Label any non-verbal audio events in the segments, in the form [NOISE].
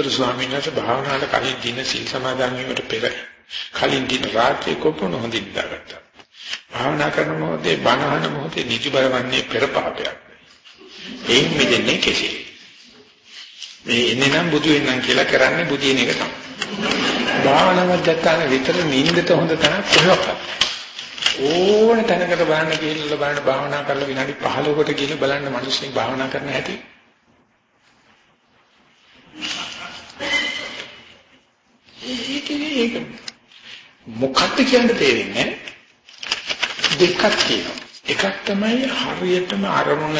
ගරුතර ස්වාමීන් වහන්සේ භාවනාවට කලින් දින සීල් සමාදන් වීමට පෙර කලින් දින රාත්‍රියේ කොපමණ හොඳින් ඉඳගත්තා. භාවනා කරන මොහොතේ බණහන මොහොතේ නිජබර වන්නේ පෙර පාපයක්. එයින් මිදෙන්නේ කෙසේ? මේ එන්නේ නම් බුදු වෙනනම් කියලා කරන්නේ බුදින එක තමයි. භාවනාවක් දැක්කාම විතර නිින්දට හොඳ තැනක් කොහෙවත් ඕන තැනකට බලන්න ගිහිල්ලා බලන්න භාවනා කරලා විනාඩි 15කට ගිහිල්ලා බලන්න මිනිස්සුන් භාවනා කරන හැටි ඒක මොකක්ද කියන්න තේරෙන්නේ දෙකක් තියෙනවා. එකක් තමයි හරියටම අරමුණ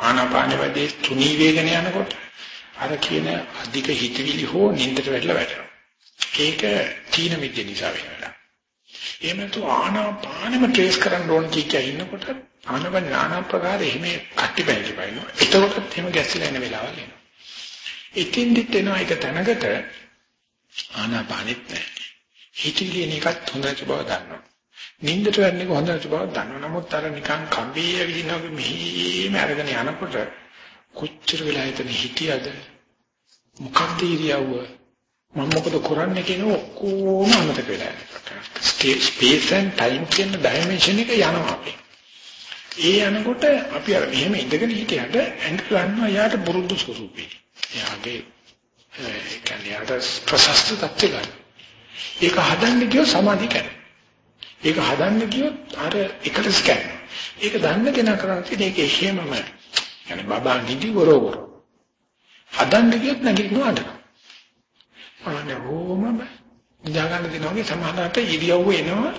ආනාපාන වදී තුනී වේගන යනකොට අර කියන අධික හිතවිලි හෝ නින්දට වැටලා වැටෙනවා. ඒක තීන විද්‍ය නිසා වෙනවා. එහෙම නැතු ආනාපානෙම ට්‍රේස් කරන්න ඕන කිය ඉන්නකොට ආනපන නානා ප්‍රකාර එහෙම කට්ටි පැණි පයින්නවා. එතකොටත් එහෙම ගැස්සලා එන වෙලාවල් එනවා. ඉතින්දිත් එනවා එක තැනකට ආනාපානෙත් නැහැ. හිතවිලි එන එකත් හොඳට බව දන්නවා. නින්දට වෙන්නේ හොඳට බව දන්නවා. නමුත් අර නිකන් කම්බිය විදිහට මෙහිම අරගෙන යනකොට කොච්චර වෙලා හිටන හිටියද මොකක්ද ඉරියව්ව මම මොකද කරන්නේ කියන ඔක්කොම අමතක වෙලා යනවා. ස්පේස් and time කියන ඩයිමන්ෂන් එක යනවා අපි. ඒ යනකොට අපි අර මෙහෙම ඉඳගෙන හිටියට ඇඟ ගන්නවා යාට බුරුදු ස්වරූපේ. එයාගේ ඒ කියන්නේ අර ප්‍රශස්ත තත්ත්ව ගන්න. ඒක හදන්න ගියොත් සමාධිය කරනවා. ඒක හදන්න ගියොත් අර එකට ස්කෑන්. ඒක දන්න කෙනා කරන්නේ ඒක එහෙමම يعني බබා නිදි වරවර. හදන්න ගියොත් නැගිටිනවාට. අනේ ඕමම නිදා ගන්න දෙනවාගේ සමානකට ඉරියව්ව එනවා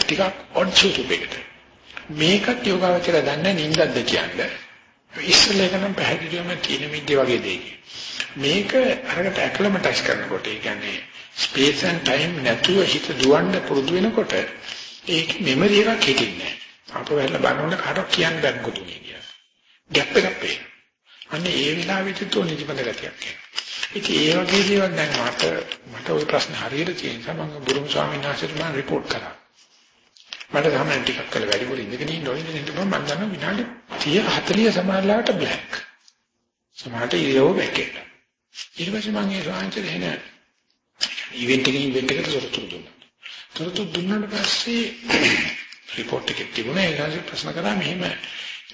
ටිකක් ඔඩ් සුතුපෙකට. මේකත් යෝගාවචර දන්නේ නින්දක්ද කියන්නේ. ඉස්සෙල්ලා එක නම් පැහැදිලිවම තියෙන මිද්දේ වගේ දෙයක්. මේක අරකට ඇක්ලමටයිස් කරනකොට ඒ කියන්නේ ස්පේස් and ටයිම් නැතුව හිත දුවන්න පුරුදු වෙනකොට ඒක මෙමරි එකක් හිටින්නේ නැහැ. අපව වෙලා බලනකොට කාටවත් කියන්න බැරි කොටුනේ කියලා. ගැප් එකක් පේන. අන්න ඒ වෙලාවෙත් තෝ නිදිමත ගතියක් එනවා. ඉතින් ඒ වගේ දේවල් දැන් මට මට ওই ප්‍රශ්න හරියට තියෙන නිසා මම බුරුම ස්වාමීන් වහන්සේට මම report කරා. මට තමයි ටිකක් කළ වැඩිපුර ඉඳගෙන ඉන්න ඕනේ නේද මම දන්නවා විනාඩි 30 40 සමානලාට බ්ලැක්. සමහරට ඉරියව්ව බැකේ. ඊට පස්සේ මම ඒ රාංචල එන ඉවෙන්ට් එකකින් ඉවෙන්ට් එකට තොරතුරු දුන්නා. තොරතුරු දුන්නාට පස්සේ report එකක් තිබුණා ඒකට ප්‍රශ්න කරා මෙහෙම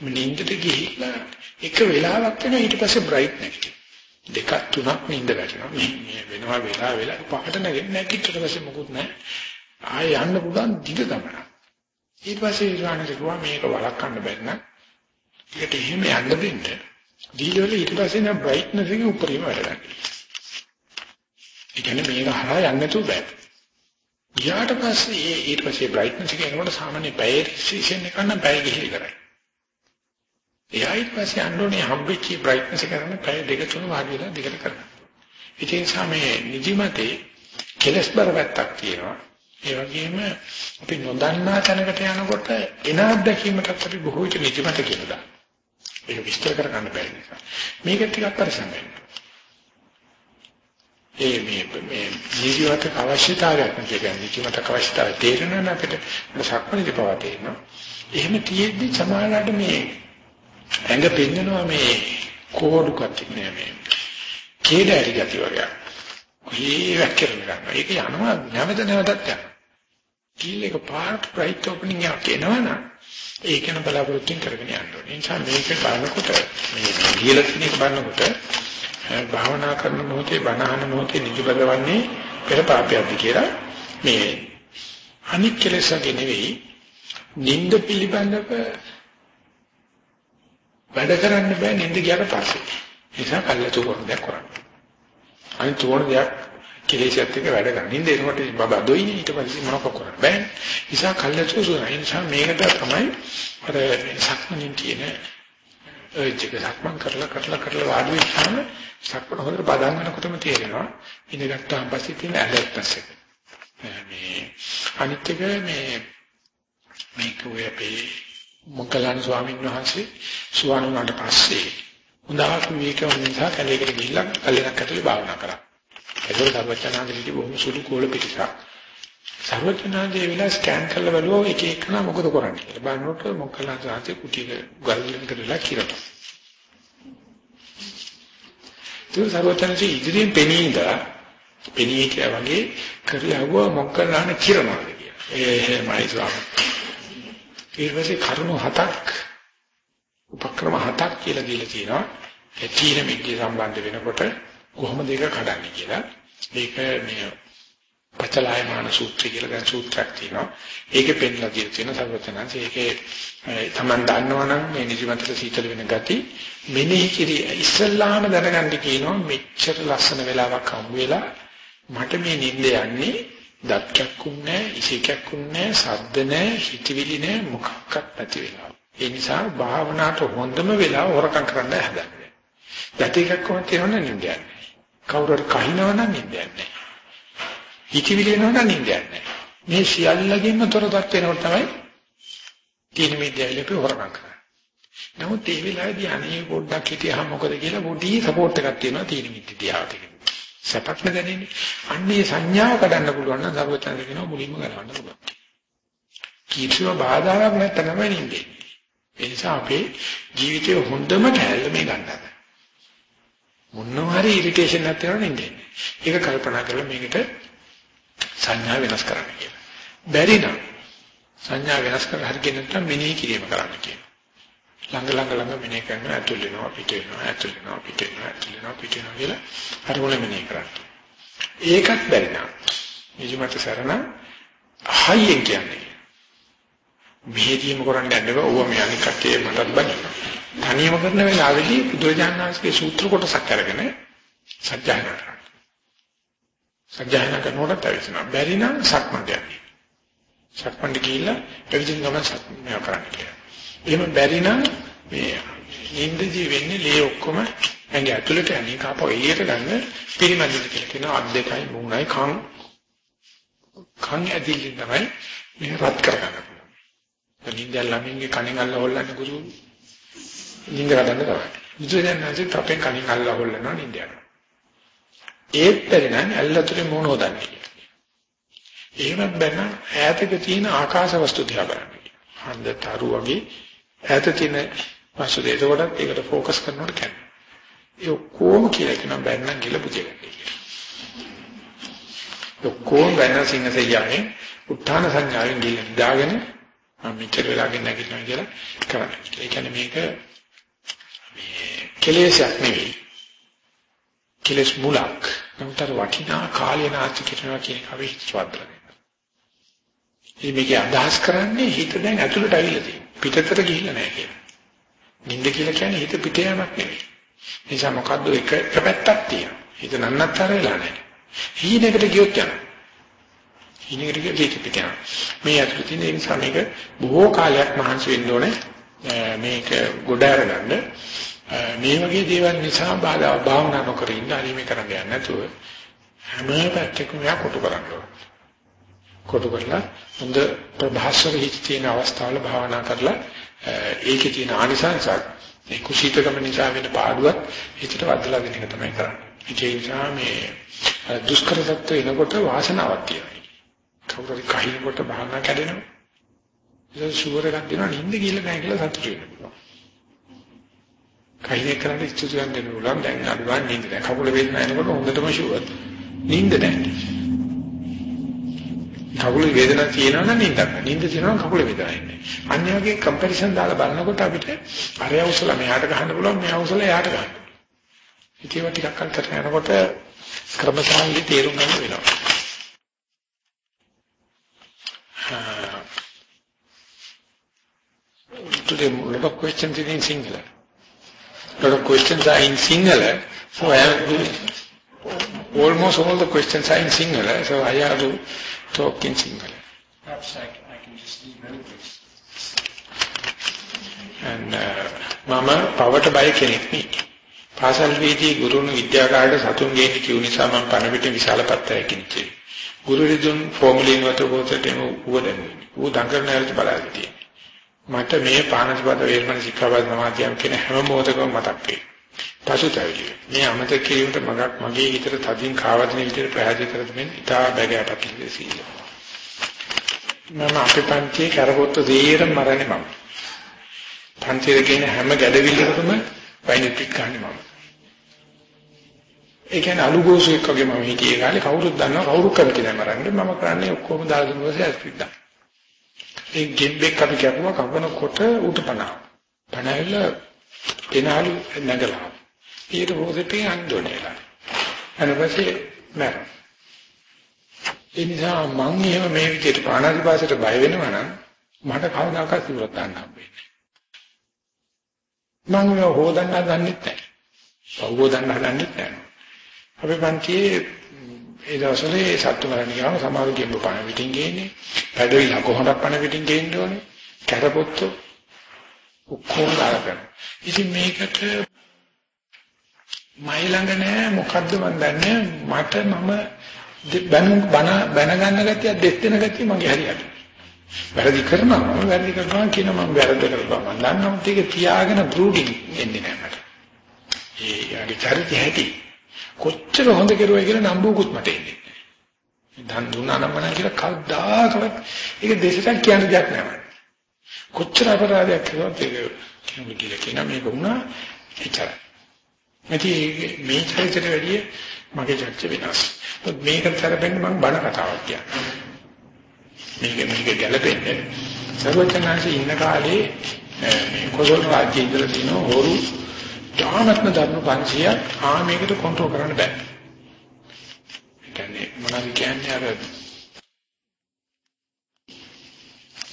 නින්දට ගිහිල්ලා එක වෙලාවක් වෙනවා ඊට පස්සේ බ්‍රයිට් නැගිටිනවා. දෙකක් තුනක් නින්ද වැටෙනවා. මේ වෙනවා වෙලා වෙලා පහට නැගෙන්නේ නැගිටිට පස්සේ මොකුත් නැහැ. ආයෙ යන්න පුළුවන් දිග ගමන. ඊට පස්සේ ඉරානේ කිව්වා මේක වළක්වන්න බැන්න. ඒකට එහෙම යන්න දෙන්න. දීලවල ඊට පස්සේ නම් බ්‍රයිට්නස් එක උඩරිම වැඩ ගන්න. ඒ කියන්නේ මේක හරහා යන්නේ නැතුව බෑ. ඊට පස්සේ ඊට පස්සේ බ්‍රයිට්නස් එක එනකොට සාමාන්‍ය පැය රිසෙෂන් එක නම් පැය ගිහිලි කරයි. එයා ඊට පස්සේ අන්නෝනේ හම්බෙච්ච බ්‍රයිට්නස් එක කරන පැය දෙක තුන වාඩි වෙලා දිගට කරනවා. ඉතින් සමේ නිදිමතේ කෙලස් බර පැත්තක් තියෙනවා. ඒ වගේම අපි නොදන්නා තැනකට යනකොට එන අත්දැකීමකට අපි බොහෝ විට නිදිමත කියනවා. ඒක විස්තර කරගන්න බැරි නිසා. මේක ටිකක් පරිස්සම් වෙන්න. ඒ මේ මේ ජීවිත අවශ්‍යතාවයක් කියන්නේ ජීවිත අවශ්‍යතාවය තේරෙනවා නම් අපිට සක්මණේදී පවා තේරෙනවා. එහෙම තියෙද්දි සමාජයට මේ ඇඟ පෙන්නනවා මේ කෝඩු කට්ටිය මේ කේඩරි ගතිය වගේ. කොහේ වැක්කිරන ගන්නවා. ඒක යනවා නැවත නැවතත් යනවා. කීල එක පාට ප්‍රයිට් ඕපනින් එකක් එනවනම් ඒක වෙන බලාපොරොත්තුෙන් කරගෙන යන්න ඕනේ. ඒ නිසා මේක බලනකොට මේ කියලා තියෙන එක බලනකොට භාවනා කරන මොහොතේ බණහන මොහොතේ නිදිබදවන්නේ පෙර පාපයක්ද කියලා මේ අනික් කෙලෙසගේ නෙවෙයි නිින්ද පිළිබඳව වැඩ කරන්න බෑ නිින්ද ගියාට පස්සේ. ඒ නිසා කල්ලාතු කරන දේ කරන්න. අනිත් උන දෙයක් කෙලෙසත් එක්ක වැඩ කරන. නින්ද එනකොට බබා දොයිනේ ඊට පස්සේ මොනවක් කරන්න බෑ. නිසා කල්ලාතු සුරයි. නිසා මේකට තමයි අර සක්මනින් කියන ඒක සක්මන් කරලා කරලා කරලා වාඩි වෙච්චාම සක්මන හොඳට බදන් ගන්නකොටම තේරෙනවා. ඉඳගත්තාන් පස්සේ තියෙන ඇලර්ට්නස් එක. මේ අනිත් එක මේ මේක ඔය අපේ මොග්ගලන් ස්වාමීන් වහන්සේ සුවාන වුණාට පස්සේ හොඳාක් මේක නිසා කැලේකට ගිහිල්ලා කල්ලෙනක් ඇතුලේ භාවනා කරා. ඒකවල සර්වචනාන්දේදී බොහොම සුළු කෝල පිටසක්. සර්වචනාන්දේ විලා ස්කෑන් කරලා බලුවා එක එකන මොකද කරන්නේ කියලා. බලනකොට මොග්ගලන් සාහිත්‍ය කුටියක ගල්ලෙන් කරලා කිරට. ඒ සර්වචනාන්දේ ඉදිරියෙන් පෙනී ඉඳලා පෙනී කියලා වගේ කරලා ආවා මොග්ගලන් කිරනවා කියලා. ඒ එහෙමයි ස්වාමී. ඊට පස්සේ කරුණු හතක් උපක්‍රම හතක් කියලා දීලා තියෙනවා. ඒ තීන මිද්‍ය සම්බන්ධ වෙනකොට කොහොමද ඒක කඩන්නේ කියලා. මේක මේ පචලායමාන සූත්‍රය කියලා දැන් සූත්‍රයක් තියෙනවා. ඒකේ පෙන්නලා දීලා තියෙන සර්වතනන්ස ඒකේ තමන් දන්නවනම් මේ නිදිමතට සීතල වෙන ගති මෙනෙහි කිරි ඉස්සල්ලාම දැනගන්න කියනවා මෙච්චර ලස්සන වෙලාවක් හම්බ වෙලා මට මේ නිින්ද යන්නේ දත් කැක්කුම් නැහැ, ඉසි කැක්කුම් නැහැ, ශබ්ද නැහැ, හිතවිලි නැහැ, මොකක්වත් නැති වෙලා. ඒ නිසා භාවනාවට හොඳම වෙලාව හොරකම් කරන්න හදන්නේ. දත් කැක්කුම් තියෙනවනම් නිින්දයක් නැහැ. කවුරු හරි කහිනවනම් නිින්දයක් නැහැ. හිතවිලි එනවනම් නිින්දයක් නැහැ. මේ සියල්ලකින්ම තොරදත් වෙනකොට තමයි තීන මිද්‍යාවලේ හොරකම් කරන්නේ. නමුත් ඒ වෙලාවේදී අනේ පොඩ්ඩක් හිටියහම මොකද කියලා පොඩි සපෝට් එකක් තියෙනවා තීන මිද්‍යාවට. සැපක් නැදෙන්නේ. අන්නේ සංඥාව කඩන්න පුළුවන් නම් සර්වචන්ද කියනවා මුලින්ම ගලවන්න පුළුවන්. කීචුව බාධාවක් නැත්නම් තමයි නින්නේ. ඒ නිසා අපේ ජීවිතයේ හොඳම කැලල මේ ගන්නද. මොනවා හරි ඉරිටේෂන් නැත්නම් නින්නේ. ඒක කල්පනා කරලා මේකට සංඥා වෙනස් කරන්න කියලා. බැරි නම් සංඥා වෙනස් කර හරියට නැත්නම් මෙනෙහි කිරීම කරන්න කියනවා. ළඟ ළඟ ළඟ මෙනේ කරනවා ඇතුල් වෙනවා පිට වෙනවා ඇතුල් වෙනවා පිට වෙනවා ඇතුල් වෙනවා පිට වෙනවා කියලා අරමුණ මෙනේ කරන්නේ. ඒකත් බැරි නම් නිජමත සරණ හයියෙන් කියන්නේ. මෙහෙදීම කරන්න යන්න බෑ ඕවා මේ අනික් කටේ මටත් බනිනවා. තනියම කරන වෙලාවේදී බුදුරජාණන් වහන්සේගේ සූත්‍ර කොටසක් අරගෙන සත්‍යයනා කරනවා. සත්‍යයනා කරනකොට තවිසන බැරි නම් සක්මන්ට යන්නේ. සක්මන්ට ගිහිල්ලා එවිදින් ගමන් සක්මන් කරන්න කියලා. එහෙම බැරි නම් මේ නින්දදී වෙන්නේ ලේ ඔක්කොම ඇඟ ඇතුළට යන්නේ කාපෝ එළියට ගන්න පිරිමැදින්න කියලා කියනවා අත් දෙකයි මුණයි කන් කන් ඇදිලි තමයි මේ රත් කරගන්න පුළුවන්. නින්ද ළමින්ගේ කණෙන් අල්ල හොල්ලන්නේ ගුරු නිින්ද කඩන්න තමයි. බුදුරජාණන්සේ කපෙන් කණින් අල්ලා හොල්ලනවා නිින්ද යනවා. ඒත් පරිණාම ඇල්ලතුරේ මොනෝ දන්නේ. එහෙම බැන ඈතක තියෙන ආකාශ වස්තු දිහා බලන්න. හන්දතරු වගේ ඈත තියෙන වස්තු දෙක කොටත් ඒකට ફોකස් කරනකොට කැන්නේ. ඒ ඔක්කොම කියලා කියන බැන්නම් කියලා බුදුරජාණන් ඔක්කොම බැන සිංහසේ යන්නේ උත්තාන සංඥාවෙන් ගිහින් දාගෙන මම මෙච්චර වෙලාගෙන නැගිටිනවා කියලා කරන්නේ. ඒ කියන්නේ මේක කෙලෙසක් නෙවෙයි. කෙලස් මුලක්. නමුත් වටිනා කාලය නාස්ති කරනවා කියන එක අපි හිතවත්ද. මේකේ අදහස් කරන්නේ හිත දැන් ඇතුළට ඇවිල්ලා තියෙනවා. පිටතට ගිහිල්ලා නැහැ කියලා. නිින්ද කියලා කියන්නේ හිත පිට යamak නෙවෙයි. නිසා මොකද්ද එක එක පැත්තක් තියෙනවා. හිත නන්නත්තර වෙලා නැහැ. හීනකට ගියොත් යනවා. හීනකට ගියොත් ඒක පිට යනවා. මේ අතුරු තියෙන ඒ නිසා මේක බොහෝ කාලයක් මහන්සි වෙන්න ඕනේ. මේක ගොඩ අරගන්න. මේ වගේ දේවල් නිසා බාධා භාවනා නොකර ඉන්න අනිමේ කරන්න යන්නේ නැතුව හැම පැත්තකම යා කොටු කරන්න ඕනේ. කොටු කරලා හොඳ ප්‍රභාස්වර හිත තියෙන අවස්ථාවල භාවනා කරලා ඒකේ තියෙන ආනිසංසත් ඒ කුසීතකම නිසා වෙන පාඩුවක් හිතට වදලා දෙන එක තමයි කරන්නේ. ඒ නිසා මේ දුෂ්කර තත්ත්ව එනකොට වාසනාවක් තියෙනවා. කවුරු හරි කහිනකොට භාවනා කැඩෙනවා. ඒක ෂුවර් එකක් දෙනවා නිින්ද කියලා නැහැ කියලා සතුටු වෙනවා. කයිනේ කරන්නේ ස්තුති වෙන්න පුළුවන් දැන් අඩු ගන්න නින්ද නැහැ. කකුල වේදන එනකොට හොඳටම ෂුවර්. නින්ද නැහැ. කකුල වේදන තියෙනවා නම් නින්දක් නැහැ. නින්ද තියෙනවා නම් කකුල වේදනයි නැහැ. අන්‍ය වගේ කම්පැරිසන් දාලා බලනකොට අපිට අර අවසල මෙයාට ගහන්න පුළුවන් මෙයා අවසල එයාට ගන්න. ඒකේව ටිකක් කරගෙන යනකොට ක්‍රමසංගී තේරුම් ගන්න වෙනවා. Today, a lot of questions in Singular. Lot of questions are in Sinhala, so I have to, almost all the questions are in Sinhala, so I have to talk in Sinhala. Perhaps I, I can just leave melodies. and මම පවට බය කෙනෙක් නෙවෙයි. පාසල් වේදී ගුරුණු විද්‍යාකාරයට සතුන් ගේන්න කිව් නිසා මම පණ පිට විශාල පත්‍රයක් කිනිච්චේ. ගුරු රිදුන් ෆෝමුලින් වත පොතට එමු උවදන්නේ. ඌ දඟරන හැරට බලාගෙන මට මේ පානසපත වේරමණ ශික්ෂාපද සමාධියම් කියන හැම මොහොතකම මතක් වෙයි. පසුතැවිලි. මේ අමතක කිරීමට මගක් මගේ හිතට තදින් කාවදින විදිහට පැහැදිලි කර දෙමින් ඉතා බැගෑපත් ඉඳී මම අපේ පන්තියේ කරපොත්ත දෙයරම මරන්නේ මම. පන්තියේ කියන හැම ගැඩවිල්ලකටම වයින්ට්‍රික් ගන්න මම. ඒ කියන්නේ අලුගෝසුවෙක් වගේ මම හිටියේ කාලේ කවුරුත් දන්නවා කවුරුත් කැමති නැහැ මරන්නේ මම කරන්නේ ඔක්කොම දාලා දුන්නා ඇස්පිට දාන්න. ඒ ගෙම්බෙක් අපි කැපුවා කවනකොට උට පණ. පණයිල එනහලු නැගලා. ඊට පොසෙටේ අන්දෝනේලා. අනපස්සේ මම ඒ නිසා මම එහෙම මේ විදිහට පාණාතිපාසයට බය වෙනවා නම් මට කවදාකවත් ඉවරක් ගන්න හම්බෙන්නේ නැහැ. මම හොදන්න දන්නෙත් නැහැ. පවෝදන්න හදන්නෙත් නැහැ. අපි පන්තියේ ඒ දවස්වල සත්තු මරණ ගියාම සමහර ගෙම්බ පණ පිටින් ගේන්නේ. පැඩවිල කොහොමද පණ පිටින් ගේන්න ඕනේ? කැරපොත්තු ඔක්කොම දාලා කරනවා. ඉතින් මේකට මයි ළඟ නෑ මොකද්ද මන් දන්නේ මට මම බැන බන බැන ගන්න ගැතිය දෙස් දෙන ගැතිය මගේ හරියට. වැරදි කරනවා මම වැරදි කරනවා කියන මම වැරද්ද කරනවා මම දන්නවා ඒක තියාගෙන බ්‍රූඩින් එන්නේ නෑ මට. ඒ යගේ චරිතය හැටි කොච්චර හොඳ කෙරුවයි කියලා නම්බුකුත් මට එන්නේ. දන් දුන්නා නම් මම කියලා කවදාකවත් ඒක දෙසටක් කියන්න දෙයක් නෑ කොච්චර අපරාධයක් කළොත් ඒක කියන්න කියලා කියන මේක වුණා එච්චරයි. මේ චරිතයට වැඩිය මගේ චර්ච වෙනස්. මේක තරපෙන්න මම බණ කතාවක් කියන්නේ. මේක මේක ගැලපෙන්නේ. සර්වචනාංශේ ඉන්න කාලේ මේ කොසල් රාජ්‍යයේ ඉඳලා තියෙන හොරු තාමත්ම ධර්ම 500ක් ආ මේකට කන්ට්‍රෝල් කරන්න බෑ. ඒ කියන්නේ මොනවද කියන්නේ අර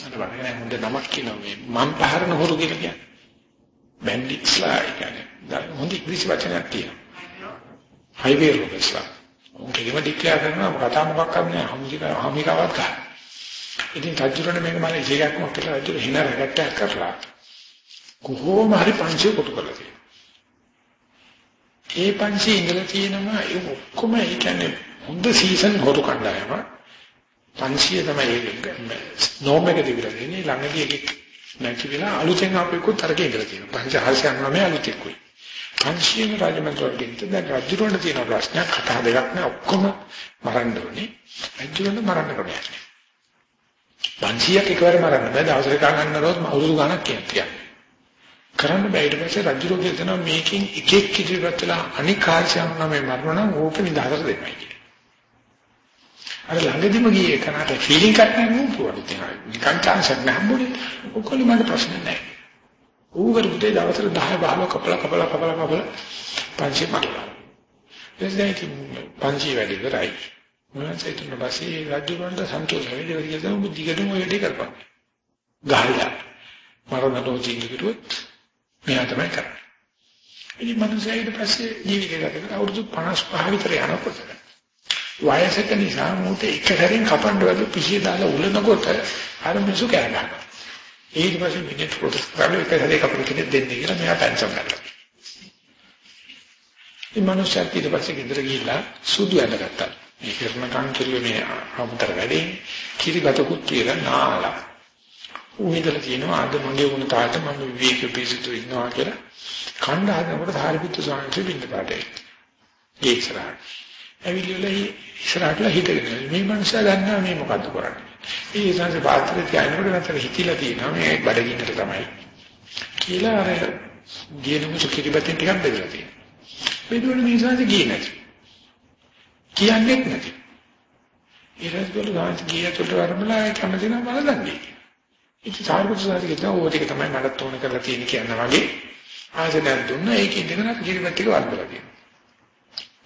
අර වගේ හොඳ නමක් කියනවා මේ මම් පහරන හොරු කියලා කියන්නේ. බැන්ඩික්ස්ලා කියන්නේ. හොඳ ඉංග්‍රීසි වචනයක් තියෙනවා. හයිවේ රෝබස්ලා. උන්කේම ඩික්ලෙයාර් කරනවා කතා මොකක් කරන්නේ හමුදික හමිකාවක් ගන්න. ඉතින් රජුරණ මේක මම ඉජේකක් මොකක් කියලා රජුර හින රැකට්ටයක් කරලා කොහොම හරි පංචේ කොට කරලා තියෙනවා. ඒ පංචේ ඉඳලා තියෙනවා ඒ ඔක්කොම ඒ කියන්නේ හොඳ සීසන් හොරු කණ්ඩායම. පංචිය තමයි නෝම් එක දිවිලා දෙන්නේ ළඟදී එකෙක් නැති වෙලා අලුතෙන් ආපෙකුත් අරගෙන ඉඳලා තියෙනවා. පංච 409 අලුතෙකුයි. පංචශීල රාජමන්ත්‍රවලට දැන් රජුරවන්ට තියෙන ප්‍රශ්නයක් කතා දෙකක් නෑ ඔක්කොම මරන්න ඕනේ. රජුරවන්ට මරන්න ක්‍රමයක් නෑ. පංචශීලයක් එකවර මරන්න බෑ දවසට ගන්නනොත් අවුරුදු ගණක් කියන්නේ. කරන්න බෑ ඊට පස්සේ රජුරෝ කියනවා මේකෙන් එක එක ඉදිරියට වෙලා අනික් කාර්යයන් නම් මරණ නම් ඕක නිදහසට දෙන්නයි කියන්නේ. අර ළඟදිම ගියේ කනට ෆීලිං එකක් නැහැ නෝ පුරුදු තියෙනවා. නිකන් chance එකක් නැහැ ඔක්කොම මට ප්‍රශ්න නැහැ. ඌ කරුටේ දවසට 10 15 කපලා කපලා කපලා කපලා පංචි මරලා. එතෙන් පංචි වැඩි කරයි. මොනවද හිතන පස්සේ රාජ්‍යවන්ට සන්තෝෂ වෙයි ඒ වගේ තමයි දිගටම ඔය වැඩේ කරපන්. ගහලා මරණට ජීවිතේට මෙයා තමයි කරන්නේ. ඉතින් මනුස්සයා ඊට පස්සේ ජීවිතය ගත කරලා අවුරුදු 55 විතර යනකොට වයසක නිසා මූට එක සැරෙන් කපන්න වැඩි පිසිය දාලා උලනකොට අර මිනිස්සු කෑගහනවා. ඊට පස්සේ මිනිත් ප්‍රොටෙස්ට් කරලා එක සැරේ කපන්න කෙනෙක් දෙන්නේ කියලා මෙයා පැන්සම් කරලා. මේ මනුස්සයා ඊට පස්සේ ගෙදර ගිහිල්ලා සුදු ඇඳගත්තා. මේ කරන කන් කිරුවේ මේ අමුතර වැඩේ කිරිබතකුත් කියලා නාලා. උහිදලා කියනවා අද මගේ වුණ තාට මම විවේක පිසිතු ඉන්නවා කියලා. කණ්ඩ හදනකොට සාරිපුත්තු ස්වාමීන් වහන්සේ බින්ද පාටේ. ඒ ඉස්සරහට. ඇවිල්ලා ඉස්සරහටලා හිටගෙන මේ මනුස්සයා දන්නවා මේ මොකද්ද කරන්නේ. ඒ සංසේ පාත්‍රය තියනකොට නැතර හිතිලා තියෙනවා මේ බඩගින්නට තමයි. කියලා අර ගියනම සුකිරිබතෙන් ටිකක් බෙදලා තියෙනවා. බෙදුවල මේ සංසේ ගියේ නැති. කියන්නේත් නැති. ඊරස්වල ගාන්ති ගියතොට වරමලා කැමති නම් බලන්නේ. ඉතින් සාර්වත්‍ර සාරික කියන ඕක ටික තමයි මට ඕන කරලා තියෙන කියන වගේ ආසනයක් දුන්නා ඒකෙන් ඉඳගෙන කිරිබත් ටික වර්ධලා තියෙනවා.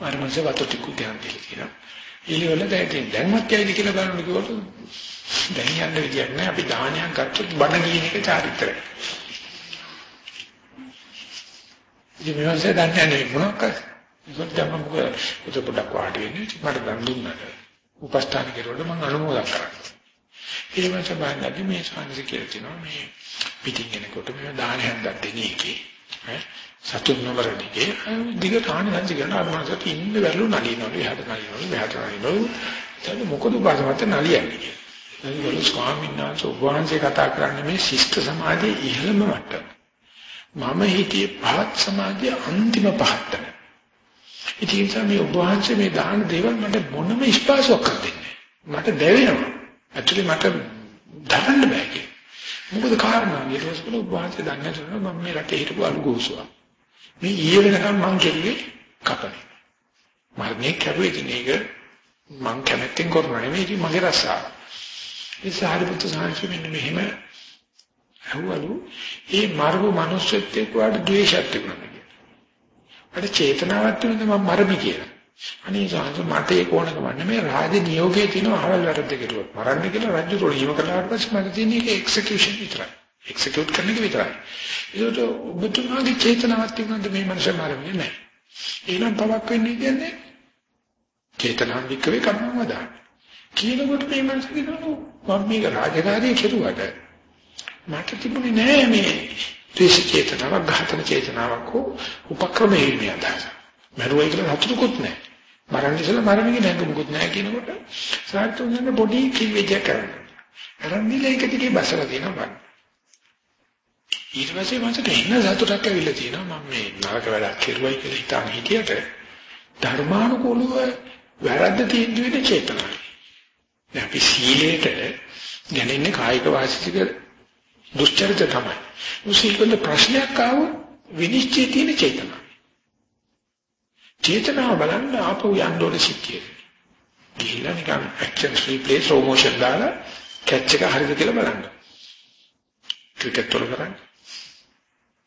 අර මොනස වතු ටික ධ්‍යාන දෙලා කියනවා. ඊළඟට දැන් දැන්වත් කියයිද කියලා බලන්න කිව්වොත් දැන් යන්න විදියක් නැහැ. අපි දානයක් ගත්තොත් බණ කියන එක චාරිත්‍රය. ඉතින් මේ වගේ දන්නේ නැහැ මොනවද? ඒකට දැන් මම මොකද පොඩක් වාඩි වෙන්නේ මට දන් දුන්නාට. උපස්ථාන කෙරුවොත් මම අනුමෝදන් කරනවා. ඒ වගේ බලන්නදී මේ ශාන්ති කියලා තියෙනවා මේ පිටින් එනකොට මේ දානයක් ගන්න එකේ ඈ සතුන් නොවරණිකේ දිගට ආනන්ද කරන අරමනසට ඉන්න වැළු නලිනවලු එහාට නලිනවලු මෙහාට නලිනවලු දැන් මොකද බාසමත් නලියන්නේ කියලා. ඒගොල්ලෝ ස්වාමීන් වහන්සේ වහන්සේ කතා කරන්නේ මේ ශිෂ්ට සමාධියේ ඉහළම මට්ටම. මම හිතියේ පහත් සමාධිය අන්තිම පහත්තන. ඉතින් මේ වහන්සේ මේ දාන දේවල් මට මොනම ස්පාසයක් දෙන්නේ මට දැවෙනවා. ඇක්චුලි මට දරන්න බෑ කිය. මොකද කාරණා ඊට පස්සේ වහන්සේ දන්නේ නැහැ මම මේ රටේ හිටපු අලුගෝසුවා. මේ ඊයේ වෙනකම් මං කෙරුවේ කපන. මරණේ කරුවේ ඉතින් ඒක මං කැමැත්තෙන් කරනවා නෙමෙයි ඉතින් මගේ රසාව. ඒ සාරිපුත්‍ර සාංශි මෙන්න මෙහෙම අහුවලු ඒ මරපු මිනිස්සෙත් එක්ක වාට ද්වේෂයක් තිබුණා කියලා. අර චේතනාවක් තිබුණා මම මරමි කියලා. අනේ සාංශ මට ඒක ඕනකම නැහැ මේ රාජ නියෝගයේ තියෙන අහවල් වැරද්ද කෙරුවා. මරන්න කියලා රජු රොලියම කළාට පස්සේ මට තියෙන එක එක්සිකියුෂන් විතරයි. එක්සිකියුට් කරන එක විතරයි. ඒකට ඔබතුමාගේ චේතනාවක් තිබුණාද මේ මනුස්සයා මරන්නේ නැහැ. එහෙනම් පවක් වෙන්නේ කියන්නේ චේතනාන් වික්‍රේ කරනවා දාන්න. කියනකොට මේ මනස කියනවා මම මේක රාජකාරිය කෙරුවට මට තිබුණේ නෑ මේ ද්වේෂ චේතනාවක් ඝාතන චේතනාවක් හෝ උපක්‍රම හේමිය අදහස. මරුවයි කියලා හතුරුකුත් නෑ. මරන්න ඉස්සෙල්ලා මරන්නේ නැංග මුකුත් නෑ කියනකොට සාර්ථකව පොඩි කිවිජ කරනවා. අරන් ඒක ටිකේ බසලා දෙනවා බලන්න. ඊට පස්සේ මට එන්න සතුටක් ඇවිල්ලා තියෙනවා මම මේ නරක වැඩක් කෙරුවයි කියලා හිතාන හිටියට ධර්මානුකූලව වැරද්ද තීන්දුවේ චේතනාවයි. දැන් අපි සීලයට ගැනෙන්නේ කායික වාචික දුස්චරිත තමයි. මුසීකල ප්‍රශ්නයක් ආවොත් විනිශ්චය තියෙන චේතනාව. චේතනාව බලන්න ආපහු යන්න ඕනේ සිද්ධිය. ගිහිල්ලා නිකන් ඇක්ෂන් රීප්ලේ ස්ලෝ මොෂන් දාලා කැච් එක හරිද කියලා බලන්න. ක්‍රිකට් වල කරන්නේ.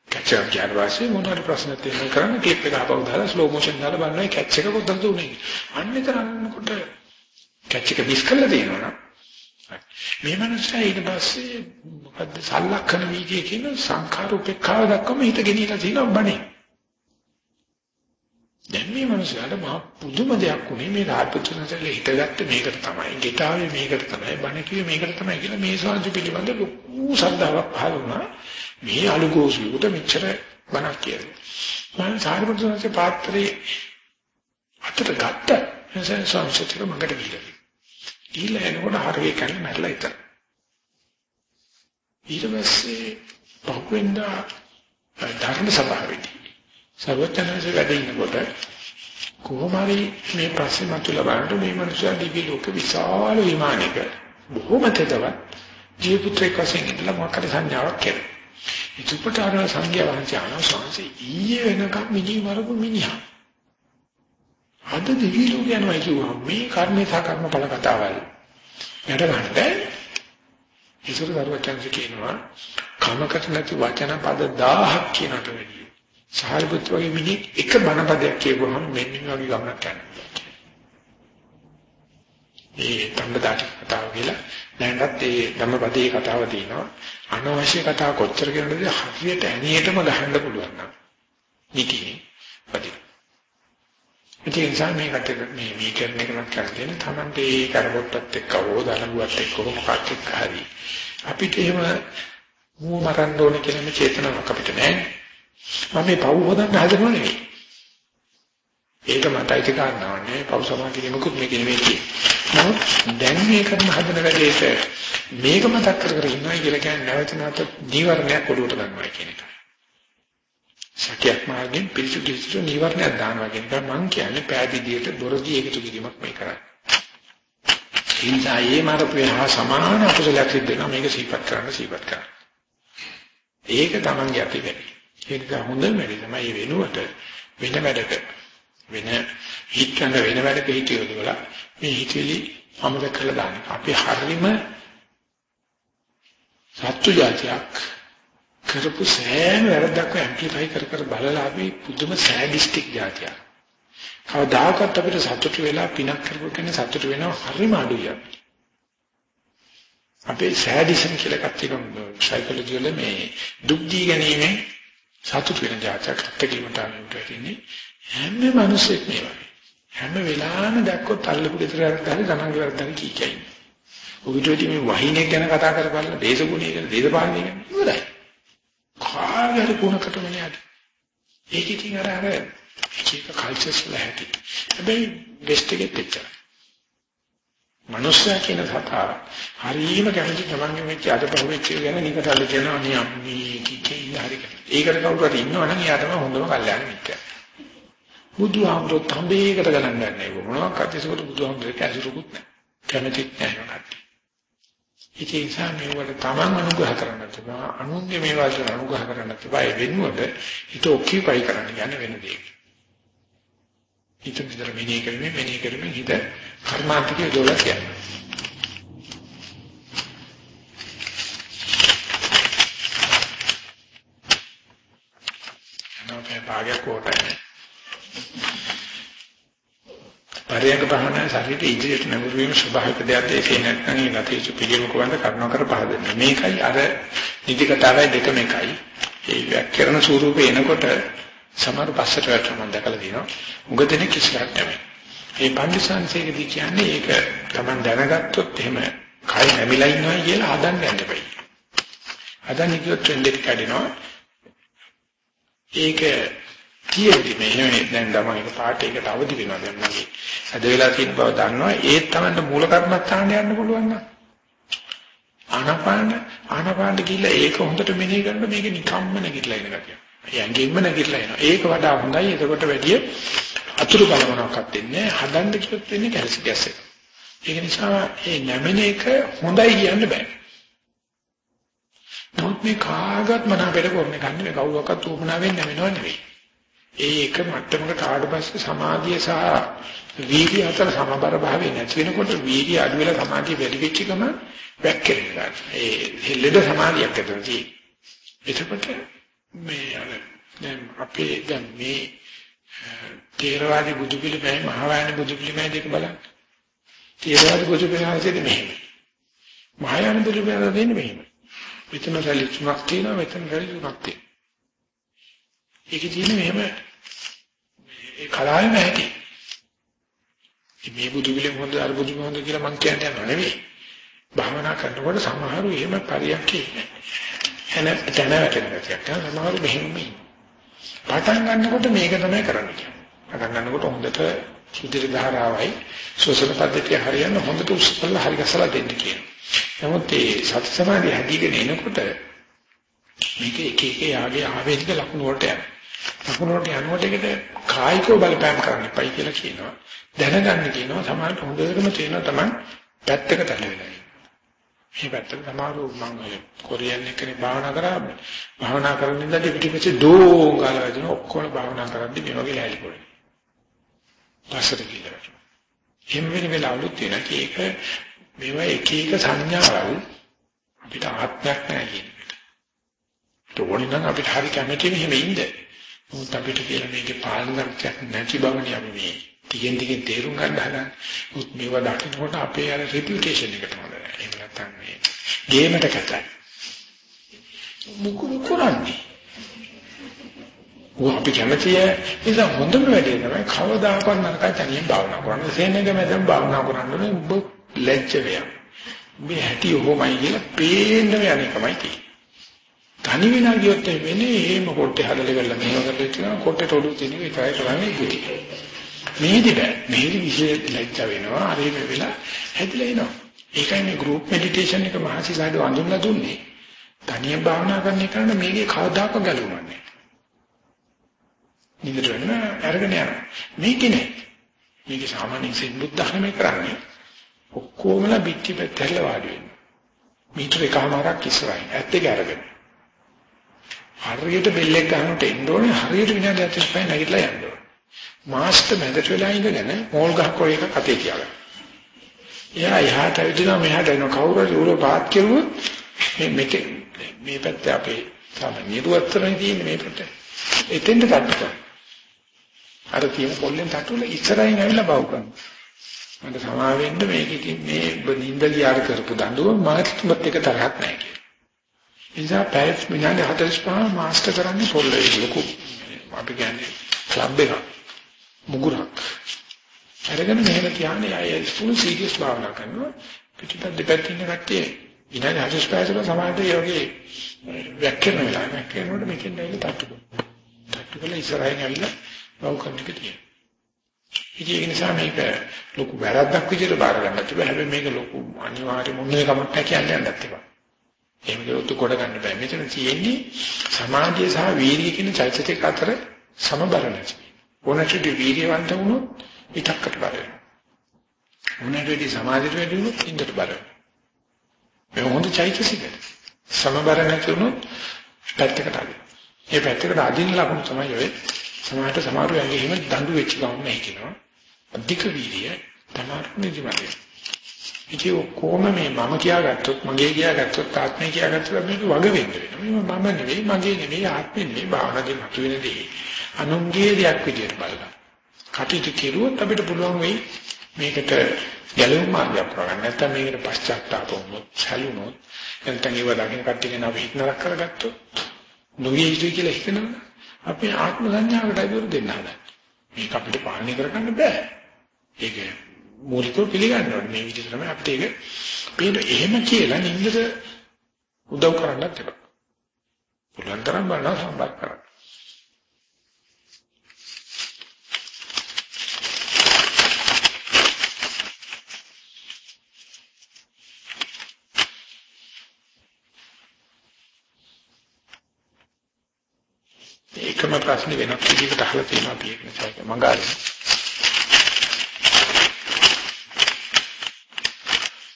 කැච් එක ගියාට පස්සේ මොනවාරි ප්‍රශ්න තියෙනවා කරන්නේ ක්ලිප් එක ආපහු දාලා ස්ලෝ මොෂන් දාලා බලනවා කැච් එක කොතනද උනේ. අන්න එතන අන්නකොට කැච් එක මිස් කරලා තියෙනවා මේ මනුස්සයා ඊට පස්සේ මොකද්ද සල්ලක්ෂණ වීදියේ කියන සංඛාර උපේක්ඛාව දක්වම හිත ගෙනියලා තියෙනවා බණේ. දැන් මේ මනුස්සයාට මහ පුදුම දෙයක් උනේ මේ රාජපුත්‍රයන්ට හිතගත්ත මේකට තමයි. ගෙටාවේ මේකට තමයි. බණ කිව්වේ මේකට තමයි කියලා මේ ස්වාමීන් පිළිබඳ ලොකු ශ්‍රද්ධාවක් පහළ වුණා. මේ අලුගෝසුවට මෙච්චර බණක් කියලා. මම සාරිපුත්‍රයන්ගේ පාත්‍රයේ අතට ගත්ත එසෙන් සංසතික මඟට ගිහිල්ලා. ගිහිල්ලා එනකොට හරිය කන්නේ මැරලා ඉතන. ඊට පස්සේ පහුවෙන්දා ධර්ම සභාවේදී සර්වඥාන්සේ වැඩ ඉන්නකොට කොහොම හරි මේ ප්‍රශ්නේ මතුවලා බලනකොට මේ මිනිස්සු දිවි ලෝක විශාල විමානයක බොහොම තදවත් ජීවිතේ කසින් ඉඳලා මොකක්ද සංඥාවක් කරේ. ඒකට අර සංඥා වහන්සේ ආනසංශේ ඊයේ වෙනකම් මිනි වරපු මිනිහා. අද දිවි ලෝක යනවා කියුවා මේ කර්මේ සහ කර්මඵල කතාවල්. යට ගන්න බෑ. ඒසර දරුවචන්සේ කියනවා කමකට නැති වචන පද 1000ක් කියනට වැඩිය. සාරිපුත් වගේ මිනිහ එක බණ පදයක් කියපුවම මෙන්න මේ වගේ ගමනක් යනවා. ඒ ධම්මදාටි කතාව කියලා දැනටත් ඒ ධම්මපදයේ කතාව තියෙනවා. අනවශ්‍ය කතා කොච්චර කියනද හරියට ඇණියටම ගහන්න පුළුවන් නම්. නිතිනේ. පදි. ඒ නිසා මේකට මේ මීටර් එකක් කරගෙන තමන්ට ඒ කරපොත්තත් එක්ක හෝ දලුවත් එක්ක මොකක්ද හරි. අපිට එහෙම මූ මරන්න ඕනේ කියන චේතනාවක් අපිට නැහැ. මම මේ පව් හොදන්න හදනව නෙවෙයි. ඒක මතයි කාරණාවක් නෙවෙයි පව් සමාධියමකුත් මේක නෙවෙයි කියන්නේ. නමුත් දැන් මේ කරන හදන වැඩේට මේක මතක් කර කර ඉන්නවා කියලා කියන්නේ නැවත නැවත නීවරණයක් ඔළුවට ගන්නවා කියන එක. සත්‍යයක් මාර්ගෙන් පිළිසු කිසිතු නීවරණයක් දානවා කියන එක මම කියන්නේ පෑදීදියට දොරදී එකතු කිරීමක් මේ කරන්නේ. ඉන්සායේ මාරපේ හා සමාන අකුසලයක් සිද්ධ වෙනවා මේක සිහිපත් කරන්න සිහිපත් කරන්න. ඒක තමන්ගේ අතේ වැඩි. ඒක හොඳම වැඩි තමයි වෙනුවට වෙන වැඩක වෙන හිතන වෙන වැඩක හිතියොදවලා මේ හිතෙලි අමතක කරලා දාන්න. අපි හරීම සත්තු జాතියක් කරපු සෑම වැරද්දක්ම ඇම්ප්ලිෆයි කර කර බලලා අපි පුදුම සෑඩිස්ටික් జాතියක්. කවදාකවත් අපිට සතුට වෙලා පිනක් කරපු කෙනෙක් සතුට වෙනව හරිම අඩුයි. අපේ සෑඩිසම් කියලා එකක් තියෙනවා සයිකොලොජි වල මේ දුක් දී ගැනීමෙන් සතුට වෙන જાතක කීමට අනුන්ටදී හැම මිනිස්සෙක් මේ වගේ. හැම වෙලාවෙම දැක්කොත් අල්ලපු ගෙදර ගන්න තමන්ගේ වරදන් කී කියයි. උවිතෝටි මේ වහිනේ ගැන කතා කරපල්ලා දේශගුණය ගැන දේශපාලනය ගැන ඉවරයි. කාගෙහරි කුණකට මෙයාට. ඒක ඉතින් අර අර ඒක කල්චර්ස් වල හැටි. හැබැයි වෙස්ට් එකෙත් එච්චරයි. මනුස්සයා කියන සතා හරියම කැමති තමන්ගේ වෙච්ච අදපහුවෙච්ච ගැන නිකටල්ල කියනවා නේ අම්මේ කිකේ හරි කියලා. ඒකට කවුරු හරි ඉන්නවනම් එයා තමයි හොඳම කල්යාණ මිත්‍රයා. බුදුහාමුදුරුවෝ තඹේකට ගණන් ගන්නෑ මොනවාක් අතිසකට බුදුහාමුදුරුවෝ කැසිරුකුත් නැහැ. කැමතිත් නැහැ නේද? ඒක නිසා මේවට තමන් අනුග්‍රහ කරන්න තිබා අනුන්ගේ මේවට අනුග්‍රහ කරන්න තිබා ඒ වෙනුවට හිත ඔක්කිපයි කරන්න යන වෙන දෙයක්. හිත විතර මෙනෙහි කරමින් මෙනෙහි කරමින් හිත කර්මාන්තිකේ දොලා කියන්නේ. නෝකේ භාගයක් කොටන්නේ. පරයක භවනා ශරීරයේ ඉදිරියට නැඹුරු වීම ස්වභාවික දෙයක් ඒකේ නැත්නම් ඒ නැතිච පිළිවෙල කොහොමද කරනවා කර පහදන්නේ මේකයි අර නිදි කතාවයි දෙකම එකයි ඒ ව්‍යාකරණ ස්වරූපේ එනකොට සමහර පස්සට වැටෙනවා මම දැකලා තියෙනවා උගදෙනෙක් ඉස්සරහට නෙමෙයි ඒ පන්දිසංශයේදී කියන්නේ ඒක Taman දැනගත්තොත් එහෙම කය නැමිලා ඉන්නවා කියලා හදන්න යන්න බෑ. හදන්න කිව්වොත් ට්‍රෙන්ඩ් එක කැඩෙනවා. ඒක තියෙදි මේ දැන් තමයි ඒක පාටයකට අවදි වෙනවා. දැන් මගේ අද වෙලා තියෙන බව දන්නවා. ඒත් තමයි මූල කර්මස්ථානට යන්න පුළුවන් නම්. ආනාපාන ආනාපාන කියලා ඒක හොඳට මෙනෙහි කරනකොට මේක නිකම්ම නැගිටලා එන ගතිය. යංගෙම්ම නැගිටලා එනවා. ඒක වඩා හොඳයි. එතකොට වැඩි අතුරු බලමනක්වත් දෙන්නේ හදන්න කිව්වොත් වෙන්නේ කැල්සි ගෑස් එක. ඒක නිසා මේ නැමෙන එක හොඳයි කියන්න බෑ. නමුත් මේ කාගත් මන අපිට කරන්නේ කන්නේ මේ කවුරක්වත් උපනාවෙන් නැමෙනව නෙවෙයි. ඒක මට්ටමකට ආවට පස්සේ සමාධිය සහ වීර්ය අතර සමබර භාවය නැති වෙනකොට වීර්ය අඩු වෙලා සමාධිය වැඩි වෙච්ච ගම වැක්කෙනවා. ඒ හෙල්ලෙද සමාධියක් ඇතිවෙන්නේ. එතකොට මේ අර දැන් අපේ දැන් මේ තේරවාදී බුදු පිළිමය මහායාන බුදු පිළිමය දෙක බලන්න. තේරවාදී බුදු පිළිමය මෙහෙම. මහායාන බුදු පිළිමය දෙන්නේ මෙහෙම. මෙතන රැලි තුනක් තියෙනවා මෙතන රැලි තුනක් තියෙනවා. ඒකේ තියෙන මෙහෙම ඒ කලාවේ නැහැටි. මේ බුදු පිළිම හොඳ අර බුදු හොඳ කියලා මං කියන්නේ නෑ නෙවෙයි. භාවනා කරනකොට සමහරු එහෙම පරියක්කේ එන දැන වැටෙන ගැටියක්. සමහරු මෙහෙම පටන් ගන්නකොට මේක තමයි කරන්නේ. පටන් ගන්නකොට හොඳට සුධිර ධාරාවයි සෝසන පද්ධතිය හරියන්න හොඳට උස්සලා හරි ගසලා දෙන්න කියනවා. නමුත් මේ සති සමාධිය හැදීගෙන එනකොට මේක එක එක යාගේ ආවේනික ලක්ෂණ වලට යනවා. ලකුණට යනකොට ඒකට කායිකව බලපෑම් කරන්න එපයි කියලා කියනවා. දැනගන්න කියනවා සමහරට හොඳටම තේරෙනවා තමයි පැත්තකට ඇල වෙලා මේ පැත්තට සමහරව මම කොරියන් එකනේ භාවනා කරා භාවනා කරන ඉඳලා පිටිපස්සේ දෝංගාල වදින ඔක්කොම භාවනා කරද්දි මේ වගේ ලෑලි පොළේ. පස්සට කියලා. එහෙම වෙන වෙලාවලුත් තියෙනවා ඒක මේවා එක එක සංඥාවල් අපිට ආත්මයක් නැහැ කියන එක. ඒක ඕනේ නම් අපිට හරි කැමැති මෙහෙම ඉන්නේ. මොකද අපිට කියලා මේකේ පාලනයක් නැති බවනේ අපි මේ ටිකෙන් ටිකෙන් තේරුම් ගන්න හදන්නේ. උත් මේවා දකින්නකොට අපේ අර රෙපියුටේෂන් එකට හොඳ නැහැ. එහෙම නැත්නම් මේ ගේමට කතයි. මුකුත් කරන්නේ. ඔය අපි කැමතිය ඉතින් හොඳම වැඩේ තමයි කවදාකවත් නරකයි තනියෙන් භාවනා කරන්න. සේනක මැදම භාවනා කරන්න ඔබ ලැජ්ජ වෙනවා. මේ හැටි ඔහොමයි කියලා පේන්න යන්නේ කමයි තියෙන්නේ. තනි වෙනා ගියොත් වෙන්නේ එහෙම කොට්ටේ හදලා කරලා මේව කරලා ඉතින් කොට්ටේ තොඩු තියෙන එක විතරයි කරන්නේ ඉතින්. මේදි බෑ. මේදි විශේෂ ලැජ්ජ වෙනවා. අර මේ වෙලා හැදිලා එනවා. ඒකයි මේ group meditation එක මහසිලාඩ වඳුන්ලා දුන්නේ. තනියෙන් භාවනා කරන එකට මේකේ කවදාක ගැලුණා නෑ. නිතර වෙන අරගෙන යනවා. මේකේ නෑ. මේකේ සාමාන්‍ය සිද්ධ ධර්මයේ කරන්නේ ඔක්කොමලා පිටි පැත්තට වාඩි වෙනවා. මීටර එකමාරක් ඉස්සරහින් ඇත්ත එක අරගෙන. හරියට බෙල්ලෙක් ගන්නට එන්න ඕනේ හරියට විනාඩි 45 නැගිටලා යන්න ඕනේ. මාස්ටර් මැදට වෙලා ඉඳගෙන මෝල් ගහක් වගේ එකක් අතේ තියාගන්න. එයා එහාට ඇවිදිනවා මෙහාට එනවා කවුරු හරි උර පාත් කෙරුවොත් මේ මෙතේ මේ පැත්තේ අපේ සාමාන්‍ය දුවත්තරනේ තියෙන්නේ මේ පැත්තේ. එතෙන්ට තට්ටු අර තියෙන පොල්ලෙන් තට්ටුල ඉස්සරහින් ඇවිල්ලා බව් කරනවා. මට සමා වෙන්න මේක ඉතින් මේ නිින්ද ගියාට කරපු දඬුවම මාත් එක තරහක් නැහැ කියලා. නිසා පැය විනාඩි 45 මාස්ටර් කරන්නේ පොල්ලේ ලොකු අපි කියන්නේ ක්ලබ් එකක් මුගුරක් අරගෙන මෙහෙම කියන්නේ අය ෆුල් සීරියස් භාවනා කරනවා පිටිපස්ස දෙපැත්තේ ඉන්න කට්ටිය විනාඩි 45 කට සමානට ඒ වගේ වැක්කෙන වෙලාව වැක්කෙනකොට මේකෙන් ඇවිල්ලා තට්ටු කරනවා තට්ටු කරලා ඉස්සරහින් ඇවිල්ලා බව කරන්න තියෙනවා ඉතින් ඒ නිසා මේක ලොකු වැරද්දක් විදිහට බාර ගන්නත් බෑ. හැබැයි මේක ලොකු අනිවාර්ය මොන්නේ කමක් නැහැ කියන්නේ යන්නත් එපා. එහෙම කරොත් කොට ගන්න බෑ. මෙතන තියෙන්නේ සමාධිය සහ වීර්යය කියන චෛතසික අතර සමබර නැති. ඕනට වීර්යවන්ත වුණොත් ඉතක්කට බර වෙනවා. ඕනට සමාධියට වැඩි වුණොත් ඉන්දට බර වෙනවා. මේ හොඳ චෛතසිකද. සමබර නැති වුණොත් පැත්තකට අදිනවා. මේ පැත්තකට අදින්න ලකුණු තමයි ඔය සමහරට සමහර වෙලාවෙ එහෙම දඬු වෙච්ච ගමන් නැහැ කියනවා. අධික වීර්යය තමයි නිදිමතේ. ඉතින් කොහොම මේ මම කියාගත්තොත් මගේ කියාගත්තොත් ආත්මය කියාගත්තොත් මේක වග වෙන්න වෙනවා. මම නෙවෙයි මගේ නෙවෙයි ආත්මෙ නෙවෙයි භාවනාවේ මතුවෙන දේ. අනුන්ගේ දෙයක් විදියට බලලා. කටයුතු කෙරුවොත් අපිට පුළුවන් වෙයි මේකට ගැලවුම් මාර්ගයක් ප්‍රගන්න. නැත්නම් මේකට පශ්චාත්තාප වුණොත්, සැලුනොත්, නැත්නම් ඒව දකින්න කට්ටිය ගැන අපි හිතනක් කරගත්තොත් නොවිය යුතුයි කියලා හිතනවා. අපි ආත්ම සංඥාවට අදුර දෙන්න හදන්නේ. මේක අපිට පාලනය කරගන්න බෑ. ඒක මූලිකව පිළිගන්න ඕනේ. මේ විදිහට තමයි අපිට ඒක පිළ එහෙම කියලා නින්දට උදව් කරන්නත් එපා. පුළුවන් තරම් බලනවා සම්බන්ධ කරගන්න. එකම ප්‍රශ්නේ වෙනත් විදිහකට අහලා තියෙනවා අපි ඒක නිසා ඒක මඟහරින.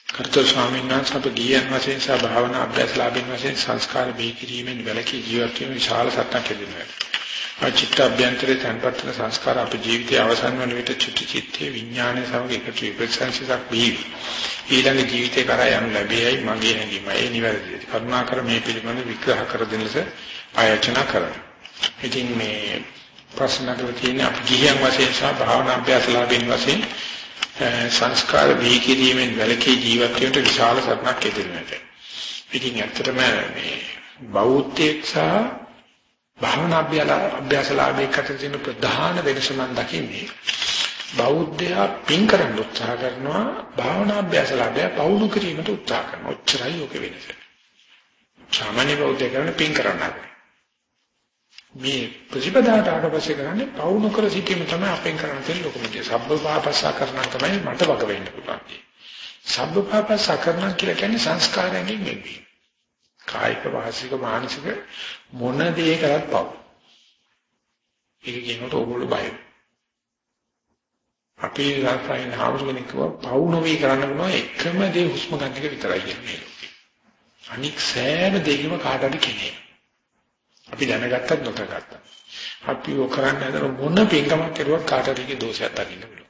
කර්තෘ ස්වාමීන් වහන්සේ අප ගියන් වශයෙන් සහ භාවනා අභ්‍යාසලාභින් වශයෙන් සංස්කාර බිහි කිරීමෙන් වැළකී ජීවත් වීම විශාල සත්‍යක් ලැබෙනවා. අචිත්ත අභ්‍යන්තරේ තන්පත්තන සංස්කාර අප ජීවිතයේ අවසන් වන විට චුති චිත්තේ විඥානයේ සමග එකතු විපස්සන්සිතක් බිහි. ඊළඟ ජීවිතේ කරා යනු ලැබෙයි මගේ හැඟීමයි. ඒ නිවැරදියි. කරුණාකර මේ පිළිබඳ විග්‍රහ කර දෙන ලෙස ආයෝජන කරනවා. ඉතින් මේ ප්‍රශ්න කරලා තියෙන්නේ අපි ගිහියන් වශයෙන් සහ භාවනා අභ්‍යාසලාභින් වශයෙන් සංස්කාර බිහි කිරීමෙන් වැළකී ජීවත් වීමට විශාල සත්‍යක් ඉදිරියට. ඉතින් ඇත්තටම මේ බෞද්ධයෙක් සහ භාවනා අභ්‍යාසලාභයක අතර තියෙන ප්‍රධාන වෙනස මම දකින්නේ බෞද්ධයා පින් කරන්න උත්සාහ කරනවා භාවනා අභ්‍යාසලාභය පවුණු කිරීමට උත්සාහ කරනවා. ඔච්චරයි ඔක වෙනස. සාමාන්‍ය බෞද්ධය කරන්නේ පින් කරන්නේ. මේ ප්‍රතිපදාවට ආඩපස්සේ කරන්නේ පවු නොකර සිටීම තමයි අපෙන් කරන්න තියෙන ලොකුම දේ. සබ්බපාපස්සා කරනවා තමයි මට වග වෙන්න පුළුවන්. සබ්බපාපස්සා කරනවා කියලා කියන්නේ සංස්කාරයෙන් වෙන්නේ. කායික වාසික මානසික මොන දේ කරත් පව්. ඒක කියනකොට ඕගොල්ලෝ බයයි. අපි රාත්‍රියේ හාමුදුරනේ කිව්වා පව් නොවේ කරන්න පුළුවන් එකම දේ හුස්ම ගන්න එක විතරයි කියන්නේ. අනික් සෑම දෙයක්ම කාට හරි කෙනේ. අපි දැනගත්තත් නොදැනගත්තත්. අපි ඔය කරන්න හදන මොන පින්කමක් කරුවත් කාටදීගේ දෝෂයක් දකින්න පුළුවන්.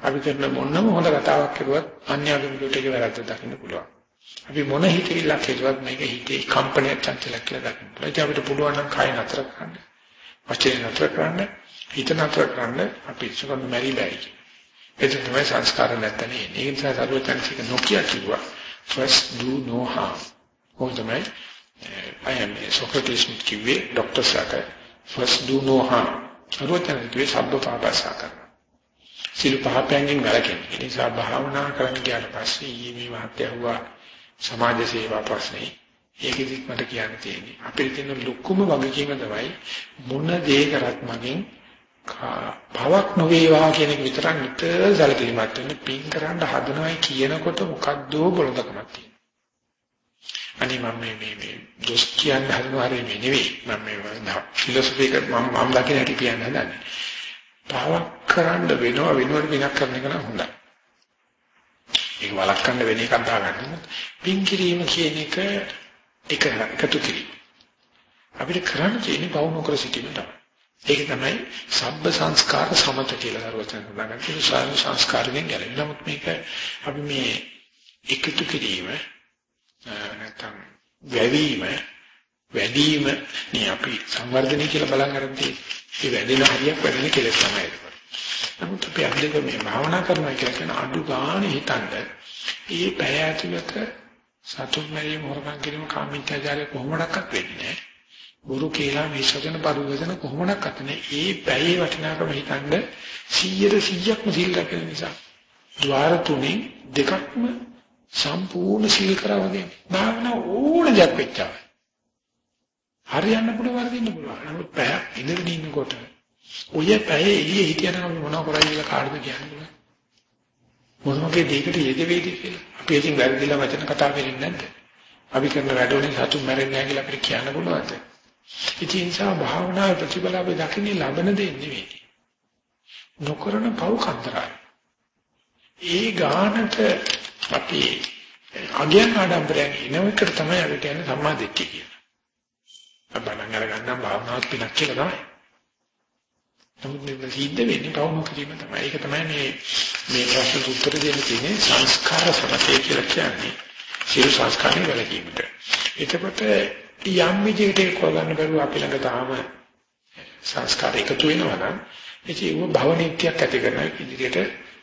අපි කරන මොනම හොඳ කතාවක් කරුවත් අන්‍යගමිකට ඒක වැරද්ද දකින්න පුළුවන්. අපි මොන හිතවිල්ලක් කරුවත් මේක හිතේ කම්පනයක් චංචලයක් කියලා දකින්න පුළුවන්. ඒක අපිට පුළුවන් නම් කය නතර කරන්න. වචනේ නතර කරන්න, හිත නතර කරන්න අපි ඉස්සරහට මෙරි බැරි. ඒක තමයි සංස්කාර නැත්තනේ. ඒ නිසා සරුවචන්සික නොකිය කිව්වා first do no harm. කොහොමද තමයි I am Socrates කිව්වේ ડોક્ટર සාකර් first do no harm අරවතන කිව්වේ සබ්බ පාපසාකර සිල් පහපෙන්ගෙන් වැළකෙන ඒ නිසා භාවනා කරන්න ගියාට පස්සේ ඊ මේ වාක්‍ය හුවා සමාජ සේවා ප්‍රශ්නේ ඒකෙදිත් මට කියන්න තියෙන්නේ අපිට තියෙන ලොකුම වගකීම තමයි මොන දේ කරත් මගෙන් භවක් නොවේවා කියන එක විතරක් නිතර සැලකිලිමත් වෙන්න පින් කරන්න හදනවයි කියනකොට මොකද්ද බොළඳකමක් තියෙනවා අනේ මම මේ මේ මේ දොස් කියන්න හදනවා හරිය මේ නෙවෙයි මම මේ ෆිලොසොෆි එක මම මම දකින හැටි කියන්න හදන්නේ. පාවක් කරන්න වෙනවා වෙනවට විනාක් කරන එක නම් හොඳයි. ඒක වළක්වන්න වෙන එකක් දාගන්න. පින් කිරීම කියන එක එක එකතු කිරීම. අපිට කරන්න තියෙන්නේ පවු නොකර සිටීම තමයි. ඒක තමයි සබ්බ සංස්කාර සමත කියලා දරුවචන සඳහන් කරන සංස්කාරයෙන් ගැලවෙන. නමුත් මේක අපි මේ එකතු කිරීම නැත්නම් වැවීම වැඩිම නේ අපි සංවර්ධනය කියලා බලන් අරන් තියෙන්නේ. ඒ වැඩෙන හරියක් වැඩෙන කෙලෙස් තමයි ඒක. නමුත් අපි අදක මේ භාවනා කරනවා කියලා කියන අඩු ගන්න හිතන්න. ඒ පැය ඇතුළත සතුන් මැරීම හොරකම් කිරීම කාමීත්‍යාචාරය කොහොමඩක්වත් වෙන්නේ නැහැ. ගුරු කියලා මේ සජන පරිවර්තන කොහොමඩක්වත් නැහැ. ඒ පැයේ වටිනාකම හිතන්න 100 100ක්ම සිල් රැකෙන නිසා. ద్వාර තුනේ දෙකක්ම සම්පූර්ණ සීල් කරා වගේ භාවනා ඕන දෙයක් වෙච්චා. හරියන්න පුළුවන් වරදින්න පුළුවන්. නමුත් පැය ඉඳගෙන ඉන්නකොට ඔය පැය එළියේ හිටියනම් අපි මොනව කරයි කියලා කාටද කියන්නේ? මොනවගේ දෙයකට යෙද වේදී කියලා. අපි ඉතින් වැරදිලා වචන කතා වෙන්නේ නැද්ද? අපි කරන වැඩවලින් සතුන් මැරෙන්නේ නැහැ කියලා අපිට කියන්න පුළුවන්ද? ඉතින් ඒ නිසා භාවනාවේ ප්‍රතිඵල අපි දකින්නේ ලබන දේ නෙවෙයි. නොකරන පව් කන්දරයි. ඒ ගානට අපි අගයන් ආඩම්බරයෙන් ඉනවකට තමයි අපි කියන්නේ සම්මා දිට්ඨිය කියලා. අපණන් අරගන්නම් භාවනාවක් පිනක් කියලා තමයි. නමුත් මේ සිද්ධ වෙන්නේ පවම කිරීම තමයි. ඒක තමයි මේ මේ ප්‍රශ්නට උත්තර දෙන්න තියෙන්නේ සංස්කාර සමතේ කියලා කියන්නේ. සියලු සංස්කාරي වැළකීමට. එතකොට යම් විදිහකට කොගන්න බැරුව අපි ළඟ තාම සංස්කාර එකතු වෙනවා නම් ඉතින් ඒක භවනීත්‍යයක් ඇති කරන ඉදිරියට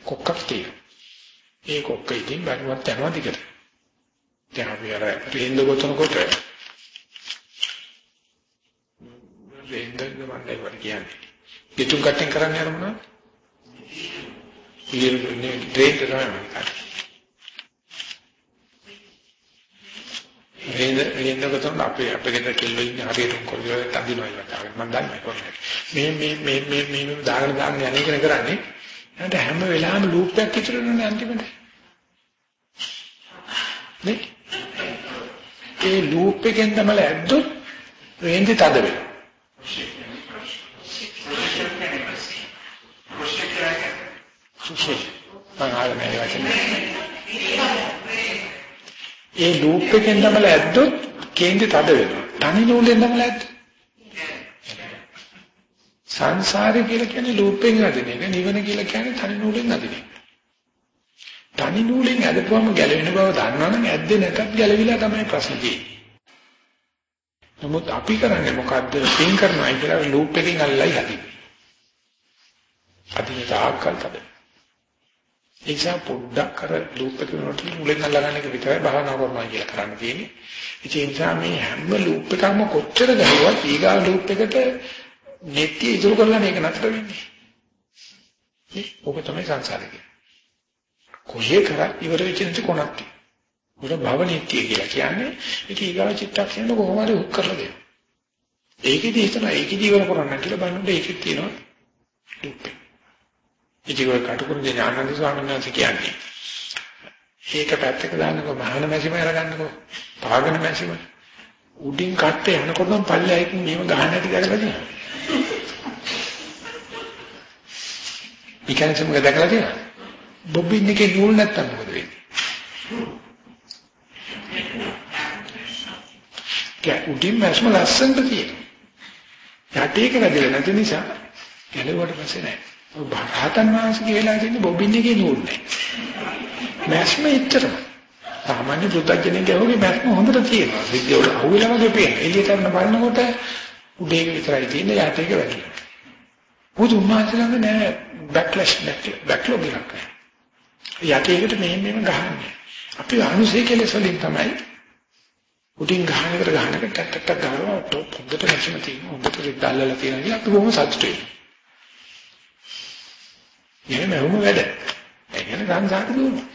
කොක්කක් තියෙනවා. ඒ කොක්ක ඉතින් බැලුවත් යනවා දිගට. දැන් අපි අර රේන්ද ගොතනකොට රේන්ද ගමන්නේ වර කියන්නේ. පිටුම් කට්ටෙන් කරන්නේ අර මොනවද? ඉන්නේ ඩ්‍රේන් තමයි මම රේන්ද රේන්ද ගොතන අපේ අපේ ගෙදර කෙල්ලෝ ඉන්නේ හරියට කොල්ලෝ තදිනවා ඉවතාවෙන් මම දන්නේ කොහොමද මේ මේ මේ මේ මේ දාගෙන දාගෙන යන්නේ කරන්නේ එතන හැම වෙලාවෙම ලූප් එකක් ඉතුරුනේ අන්තිමට. නේ? ඒ ලූප් එකෙන් තමයි ඇද්දොත් රේන්ජ් තද වෙනවා. ඒ ලූප් එකෙන් තමයි ඇද්දොත් කේන්ද්‍රය තද වෙනවා. තනි නූලෙන් තමයි ඇද්දොත් සංසාරය කියලා කියන්නේ ලූපෙන් අදින එක. නිවන කියලා කියන්නේ තනි නූලෙන් අදින එක. තනි නූලෙන් අදපුවම ගැලවෙන බව දන්නවනම් ඇද්දේ නැතත් ගැලවිලා තමයි ප්‍රශ්නේ තියෙන්නේ. නමුත් අපි කරන්නේ මොකද්ද? පින් කරනවා කියලා ලූප් එකකින් අල්ලයි හදින්නේ. අදින තාක්කල් තමයි. ඒ නිසා පොඩ්ඩක් අර ලූප් එකේ නෝටි මුලෙන් අල්ලගන්න එක විතරයි භාවනා කරනවා කියලා කරන්න තියෙන්නේ. ඒ නිසා මේ හැම ලූප් එකක්ම කොච්චර ගහුවත් ඊගා ලූප් එකට නෙට්ටි ඉතුරු කරලා මේක නතර වෙන්නේ. ඒ ඔබ තමයි සංසාරේ කියන්නේ. කොහේ කරා ඉවර වෙච්ච නැති කොනක් තියෙනවා. උඩ භව නෙට්ටි කියලා කියන්නේ ඒක ඊගා චිත්තක්ෂණ කොහොම හරි උත් කරලා දෙනවා. ඒකෙදි හිතන ඒකෙදි ඉවර කරන්න කියලා බලනකොට ඒකෙත් තියෙනවා දුක්. ඉතින් ඔය කටුකුරුගේ ඥානන්ද ස්වාමීන් වහන්සේ කියන්නේ ඒක පැත්තක දාන්නකො මහාන මැසිම අරගන්නකො පාගන මැසිම උඩින් කට්ට යනකොටම පල්ලෙයින් මේව ගහන්න ඇති දැකලා තියෙනවා. මෙකැනිසම් එක දැකලා තියෙනවා. බොබින් එකේ නූල් නැත්තම් මොකද වෙන්නේ? කෑ උඩින් මැස්ම ලස්සනට තියෙනවා. යටේක වැදෙලා නැති නිසා ගැලුවට පස්සේ නැහැ. ඔය භාතන් වහන්සේගේ වෙලා තියෙන බොබින් එකේ නූල් නැහැ. මැස්ම ඉච්චරම. සාමාන්‍ය පුතග්ජනෙක් ගහුවේ මැස්ම හොඳට තියෙනවා. විද්‍යාව අහුවෙලා වගේ පේනවා. එළියට යන බලනකොට උඩේ විතරයි තියෙන්නේ යටේක වැදෙලා. බුදු උන්වහන්සේ ළඟ නෑ බැක්ලැෂ් බැක්ලොග් එකක්. යටේකට මෙහෙම මෙහෙම ගහන්නේ. අපි අනුසය කෙලෙස් වලින් තමයි උඩින් ගහනකට ගහනකට ටක් ටක් ටක් ගහනවා පොඩ්ඩට නැතිම තියෙනවා. හොඳට රිද්දල්ලලා තියෙනවා කියලා අපි බොහොම සතුටුයි. එහෙම වුණ වැඩ. ඒ කියන්නේ සංසාරේ දුවනවා.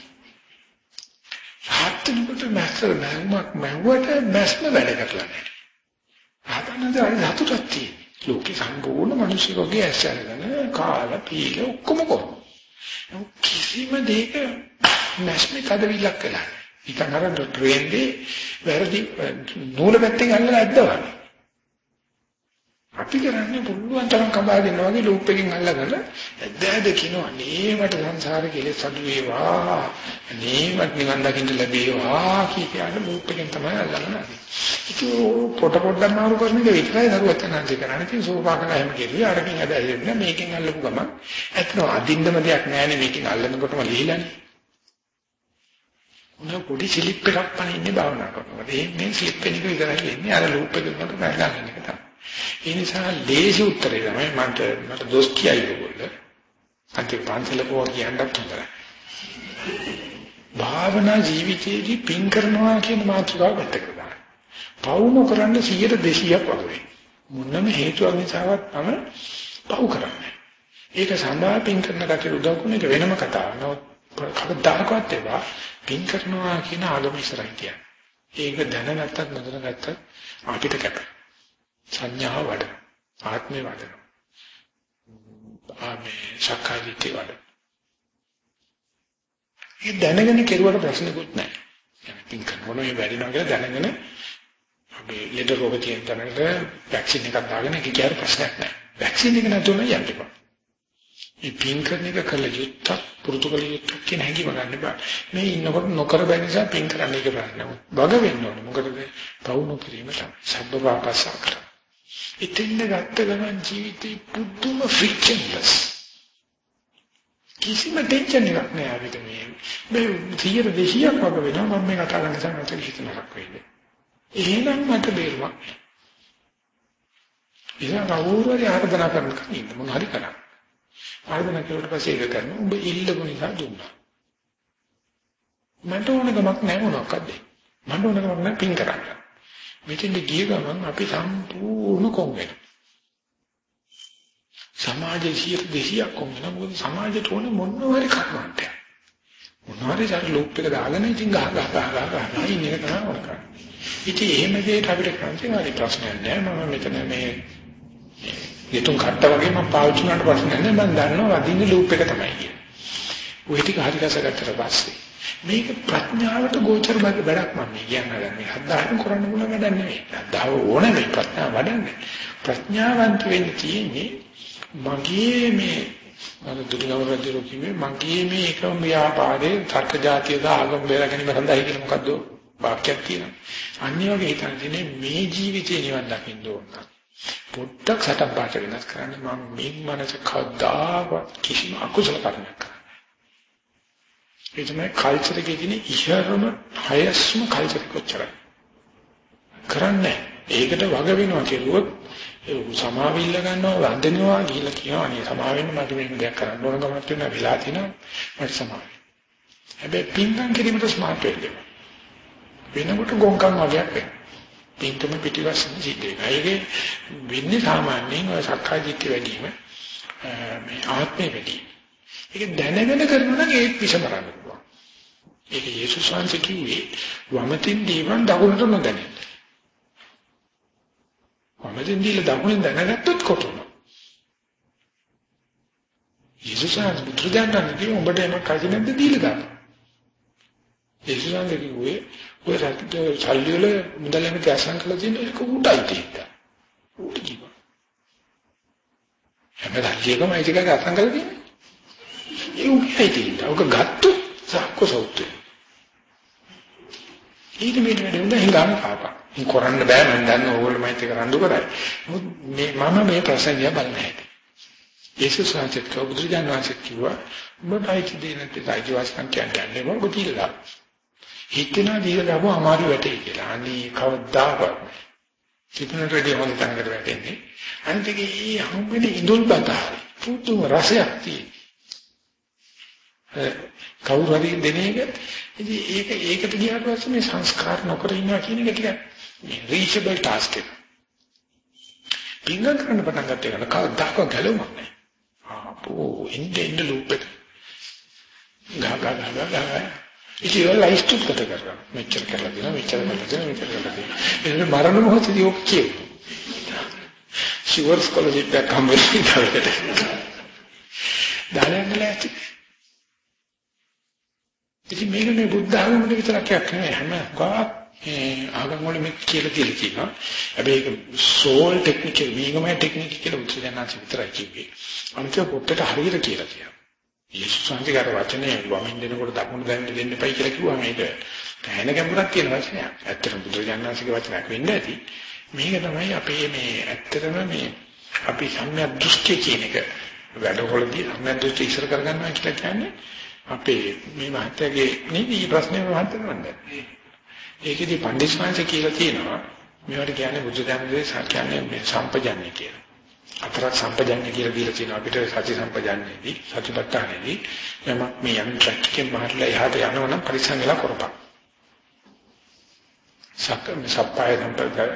සාහත්තුනකට මැස්සර මැව්මක් මැව්වට මැස්ම වැඩ කරලා නැහැ. ආතනද අර සතුටක් තියෙනවා. ලෝකේ සම්පූර්ණ මිනිස්සුකගේ ඇස් අරගෙන කාලා පීල ඔක්කොම කරනවා. කිසිම දෙයක නැස්මේ කඩවිලක් කළා. ඉතින් අර ට්‍රේන්ගේ වැරදි නූල පැත්තෙන් අල්ලලා ඇද්දවනේ. අපි කරන්නේ පුළුවන් තරම් කඹා දෙනවා වගේ ලූප් එකකින් අල්ලගෙන ඇද්දාද කියනවා නේ මට සංසාරේ කෙලෙස් අඩු වේවා නේ මට නිවන් දකින්න ලැබේවා කියන ලූප් එකෙන් තමයි අල්ලගෙන ආවේ. ඒක පොට පොඩ්ඩක් මාරු කරන එක විතරයි දරුවත් නැන්දේ කරන්නේ. ඉතින් සෝපාකන එහෙම කිව්වේ අරකින් ඇදලා මේකෙන් අල්ලපු ගමන් ඇත්තම අදින්නම දෙයක් නැහැ මේකෙන් අල්ලනකොටම ලිහිලානේ. උන පොඩි ස්ලිප් එකක් පනින්නේ භාවනා කරනකොට. ඒ මේ ස්ලිප් එක විතරයි එන්නේ අර ලූප් එකකට ගන්න එක තමයි. ඒ නිසා ලේසි උත්තරේ තමයි මට මට දොස් කියයි ඔයගොල්ලෝ. අන්තිම පන්සල පොව කියන්නත් හොඳයි. භාවනා ජීවිතයේදී පින් කරනවා කියන මාතෘකාව පැත්තකට දාන්න. පව් නොකරන්න 100 200ක් වගේ. මොනම හේතුවක් නිසාවත් තම පව් කරන්නේ. ඒක සඳහා පින් කරන කටට උදව් කරන එක වෙනම කතාවක්. නමුත් කවදාකවත් ඒවා පින් කරනවා කියන ආගම ඉස්සරහින් කියන්නේ. ඒක දැනගත්තත් නොදැනගත්තත් අපිට කැප. සංඥාව වඩන. ආත්මය වඩන. ආමේ සක්කායිති වඩන. ඒ දැනගෙන කෙරුවට ප්‍රශ්නකුත් නැහැ. ඉතින් කනෝනේ වැඩි නම් කියලා දැනගෙන අපි ලෙඩ රෝග තියෙන තැනකට වැක්සින් එකක් දාගෙන ඒක කියන ප්‍රශ්නයක් නැහැ. වැක්සින් එක නැතුව නම් යන්න එපා. මේ පින් කරන එක කළ යුත්තක් පුරුදු කළ යුත්තක් කියන හැඟීම ගන්න බෑ. මේ ඉන්නකොට නොකර බැරි නිසා පින් කරන්න එක බෑ. වග වෙන්න ඕනේ. මොකද පවුණු කිරීම තමයි. සබ්බ පාපසකරා. කර. ඉතින් ගත්ත ගමන් ජීවිතේ පුදුම ෆ්‍රික්ෂන්ලස්. කිසිම ටෙන්ෂන් එකක් නෑ අපිට මේ. මේ 100 200ක් වගේ වෙනවා මම මේ කතා කරන නිසා මට හිතනක් වෙන්නේ. එහෙනම් මට බේරුවක්. ඉතින් කවුරු හරි ආර්දනා කරනකම් ඉන්න මොන හරි කරන්න. ආර්දනා කරුවට පස්සේ ඒක කරනවා. උඹ ඉල්ලපු නිසා දුන්නා. මට ඕන ගමක් නැහැ මොනවක්ද? මට ඕන ගමක් නැහැ පින් කරන්න. මෙතෙන්ද ගිය ගමන් අපි සම්පූර්ණ කොම් වෙනවා. සමාජයේ 200ක් කොම් වෙනවා. මොකද සමාජයට ඕන මොනවාරි කරන්නට. මොනවාරි සාර ලූප් එක දාගෙන ඉතින් ගහ ගහ ගහ ගහ ඉන්න එක තමයි වර කරන්නේ. ඉතින් එහෙම දෙයකට අපිට කරන්නේ හරි ප්‍රශ්නයක් නෑ. මම මෙතන මේ ඊටුම් කට්ට වගේ මම පාවිච්චි කරන්න ප්‍රශ්නයක් නෑ. මම දන්නවා වදින්නේ ලූප් එක තමයි කියන්නේ. ওই ටික හරි රසගත්තට පස්සේ මේක ප්‍රඥාවට ගෝචර වැඩක් මම කියන්නේ මේ හදාගෙන කරන්න බුණ වැඩක් නෙවෙයි. හදාව ඕන මේ ප්‍රඥාව වඩන්නේ. ප්‍රඥාවන්ත වෙන්න තියෙන්නේ මගේ මේ අර දුර්ගම රජු කිව්වේ මගේ මේ එකම ව්‍යාපාරේ තර්ක જાතිය සහ ආගම බේරගැනීම සඳහා කියන මොකද්ද වාක්‍යයක් තියෙනවා. අනිත් වගේ හිතන දිනේ මේ ජීවිතේ නිවන් දකින්න ඕන. පොඩ්ඩක් සටන් පාට වෙනස් කරන්න මම මේ මනස කවදාවත් කිසිම අකුසල කර්මයක් කරන්නේ. ඒ තමයි කල්චර් එකේ තියෙන ඉහළම හයස්ම කල්චර් කොච්චරයි. කරන්නේ ඒකට වග වෙනවා කියලුවොත් සමාවිල්ල ගන්නවා වන්දනවා කියලා කියනවා. අනේ සමා වෙන්න මට මේක දෙයක් කරන්න ඕන ගමන් තියෙනවා. වෙලා තිනවා මට සමා හැබැයි පින්කම් කිරීමට ස්මාර්ට් වෙන්න වෙනකොට ගොංකම් වගේක් වෙනවා. පින්කම පිටිවස්සන සිද්ධ වෙනවා. ඒකේ වෙන්නේ සාමාන්‍යයෙන් ඔය සක්කාය දිට්ඨිය වැඩි වීම මේ ආත්මය වැඩි ඒක දැනගෙන කරනවා නම් ඒක විසමරන්න පුළුවන් ඒක යේසුස් වහන්සේ කිව්වේ වමතින් දීවන් දකුණට නොදැනෙන්න වමෙන් දීලා දකුණෙන් දැනගත්තොත් කොටුනවා. යේසුස් වහන්සේ බුදුදහමෙන් කිව්ව උඹට එමක් කල්ප නැද්ද දීලා ගන්න. යේසුස් වහන්සේ කිව්වේ ඔය රැකිට සල්ලි වල මුදලෙම කැසන් කළා තියෙන එක උටයි තියෙනවා. උට කිව්වා. හැම රාජ්‍යයකම ඒක කැසන් කළා තියෙන්නේ. ඒ උටයි තියෙනවා. ඔක ගත්තොත් සක්කොසොත්. ඊට මෙන්න වෙන හංගාම කාපා. මේ කරන්න බෑ මම දන්න ඕගොල්ලෝ මයිත් එක රණ්ඩු කරයි. මේ මම මේ ප්‍රශ්නය බලන්න හැටි. යේසුස් වහන්සේ කවුරුද වහන්සේ කිව්වා උඹට අයිති දෙ නැත්නම් අයිති වාස්කම් කියන්නේ මොකද කියලා. හිතනවා දීලා ගාව අමාරු වැටේ කියලා. අනේ කවදාවත්. හිතනට වැඩි හොඳ තැනකට වැටෙන්නේ. අන්තිකේ මේ හම්බෙන්නේ ඉඳුල් බතාරි. පුදුම රසයක් තියෙනවා. කවුරු හරි දෙන එක ඉතින් ඒක ඒකට ගියාට පස්සේ මේ සංස්කාර නොකර ඉන්නවා කියන එක ටිකක් reachable task එක. පිංගම් කරන්න පටන් ගත්ත එක කවදාක ගැලවෙන්නේ නැහැ. ආපෝ ඉන්නේ ඉන්න ලූප් එක. ගා ගා ගා ගා ඉතින් ඒ ලයිස්ට් එක කට කරගන්න. මෙච්චර කරලා දෙනවා මෙච්චර කරලා දෙනවා මෙච්චර කරලා දෙනවා. ඒක මරණ මොහොතදී ඔක් කියු. ෂුවර් ස්කෝලර්ෂිප් එක හම්බෙන්නේ ඉතින්. දාලයන් නැති. ඉතින් මේක මේ බුද්ධ ආගමේ විතරක් නෙවෙයි හැම ගාක් ඒ ආගම් වල මේ කියලා කියලා කියනවා. හැබැයි ඒක සෝල් ටෙක්නික් වීගමයි ටෙක්නික් කියලා උත්සාහනාචි විතරයි කිව්වේ. අනිත් පොත්තට හරියට කියලා කියනවා. යේසුස් වහන්සේගේ වචනේ වමින් දෙනකොට දකුණු දැන්න දෙන්න එපයි කියලා කිව්වා මේක. තැහෙන ගැඹුරක් තියෙන වචනයක්. ඇත්තටම බුදුරජාණන්සේගේ වචනයක් වෙන්න ඇති. මේක තමයි අපේ මේ ඇත්තටම මේ අපි සම්‍යක් දෘෂ්ටි කියන එක වැඩවලදී සම්‍යක් දෘෂ්ටි ඉස්සර කරගන්නවා කියලා කියන්නේ අපේ මේ මහත්යගේ නෙවෙයි ප්‍රශ්නේ මහත්යගේ වන්දනේ. ඒකෙදි පණ්ඩිත ස්වාමීන් කියලා තියෙනවා මේවට කියන්නේ බුද්ධ ධර්මයේ කියන්නේ මේ සම්පජන්‍ය කියලා. අතරක් සම්පජන්‍ය කියලා දීලා තියෙනවා අපිට සති සම්පජන්‍යදී සතිපට්ඨානෙදී යමක් මේ යම් ට්‍රැක්කෙන් මාරලා එහාට යනවනම් පරිස්සම් වෙලා කරපන්. සක්කම සප්පාය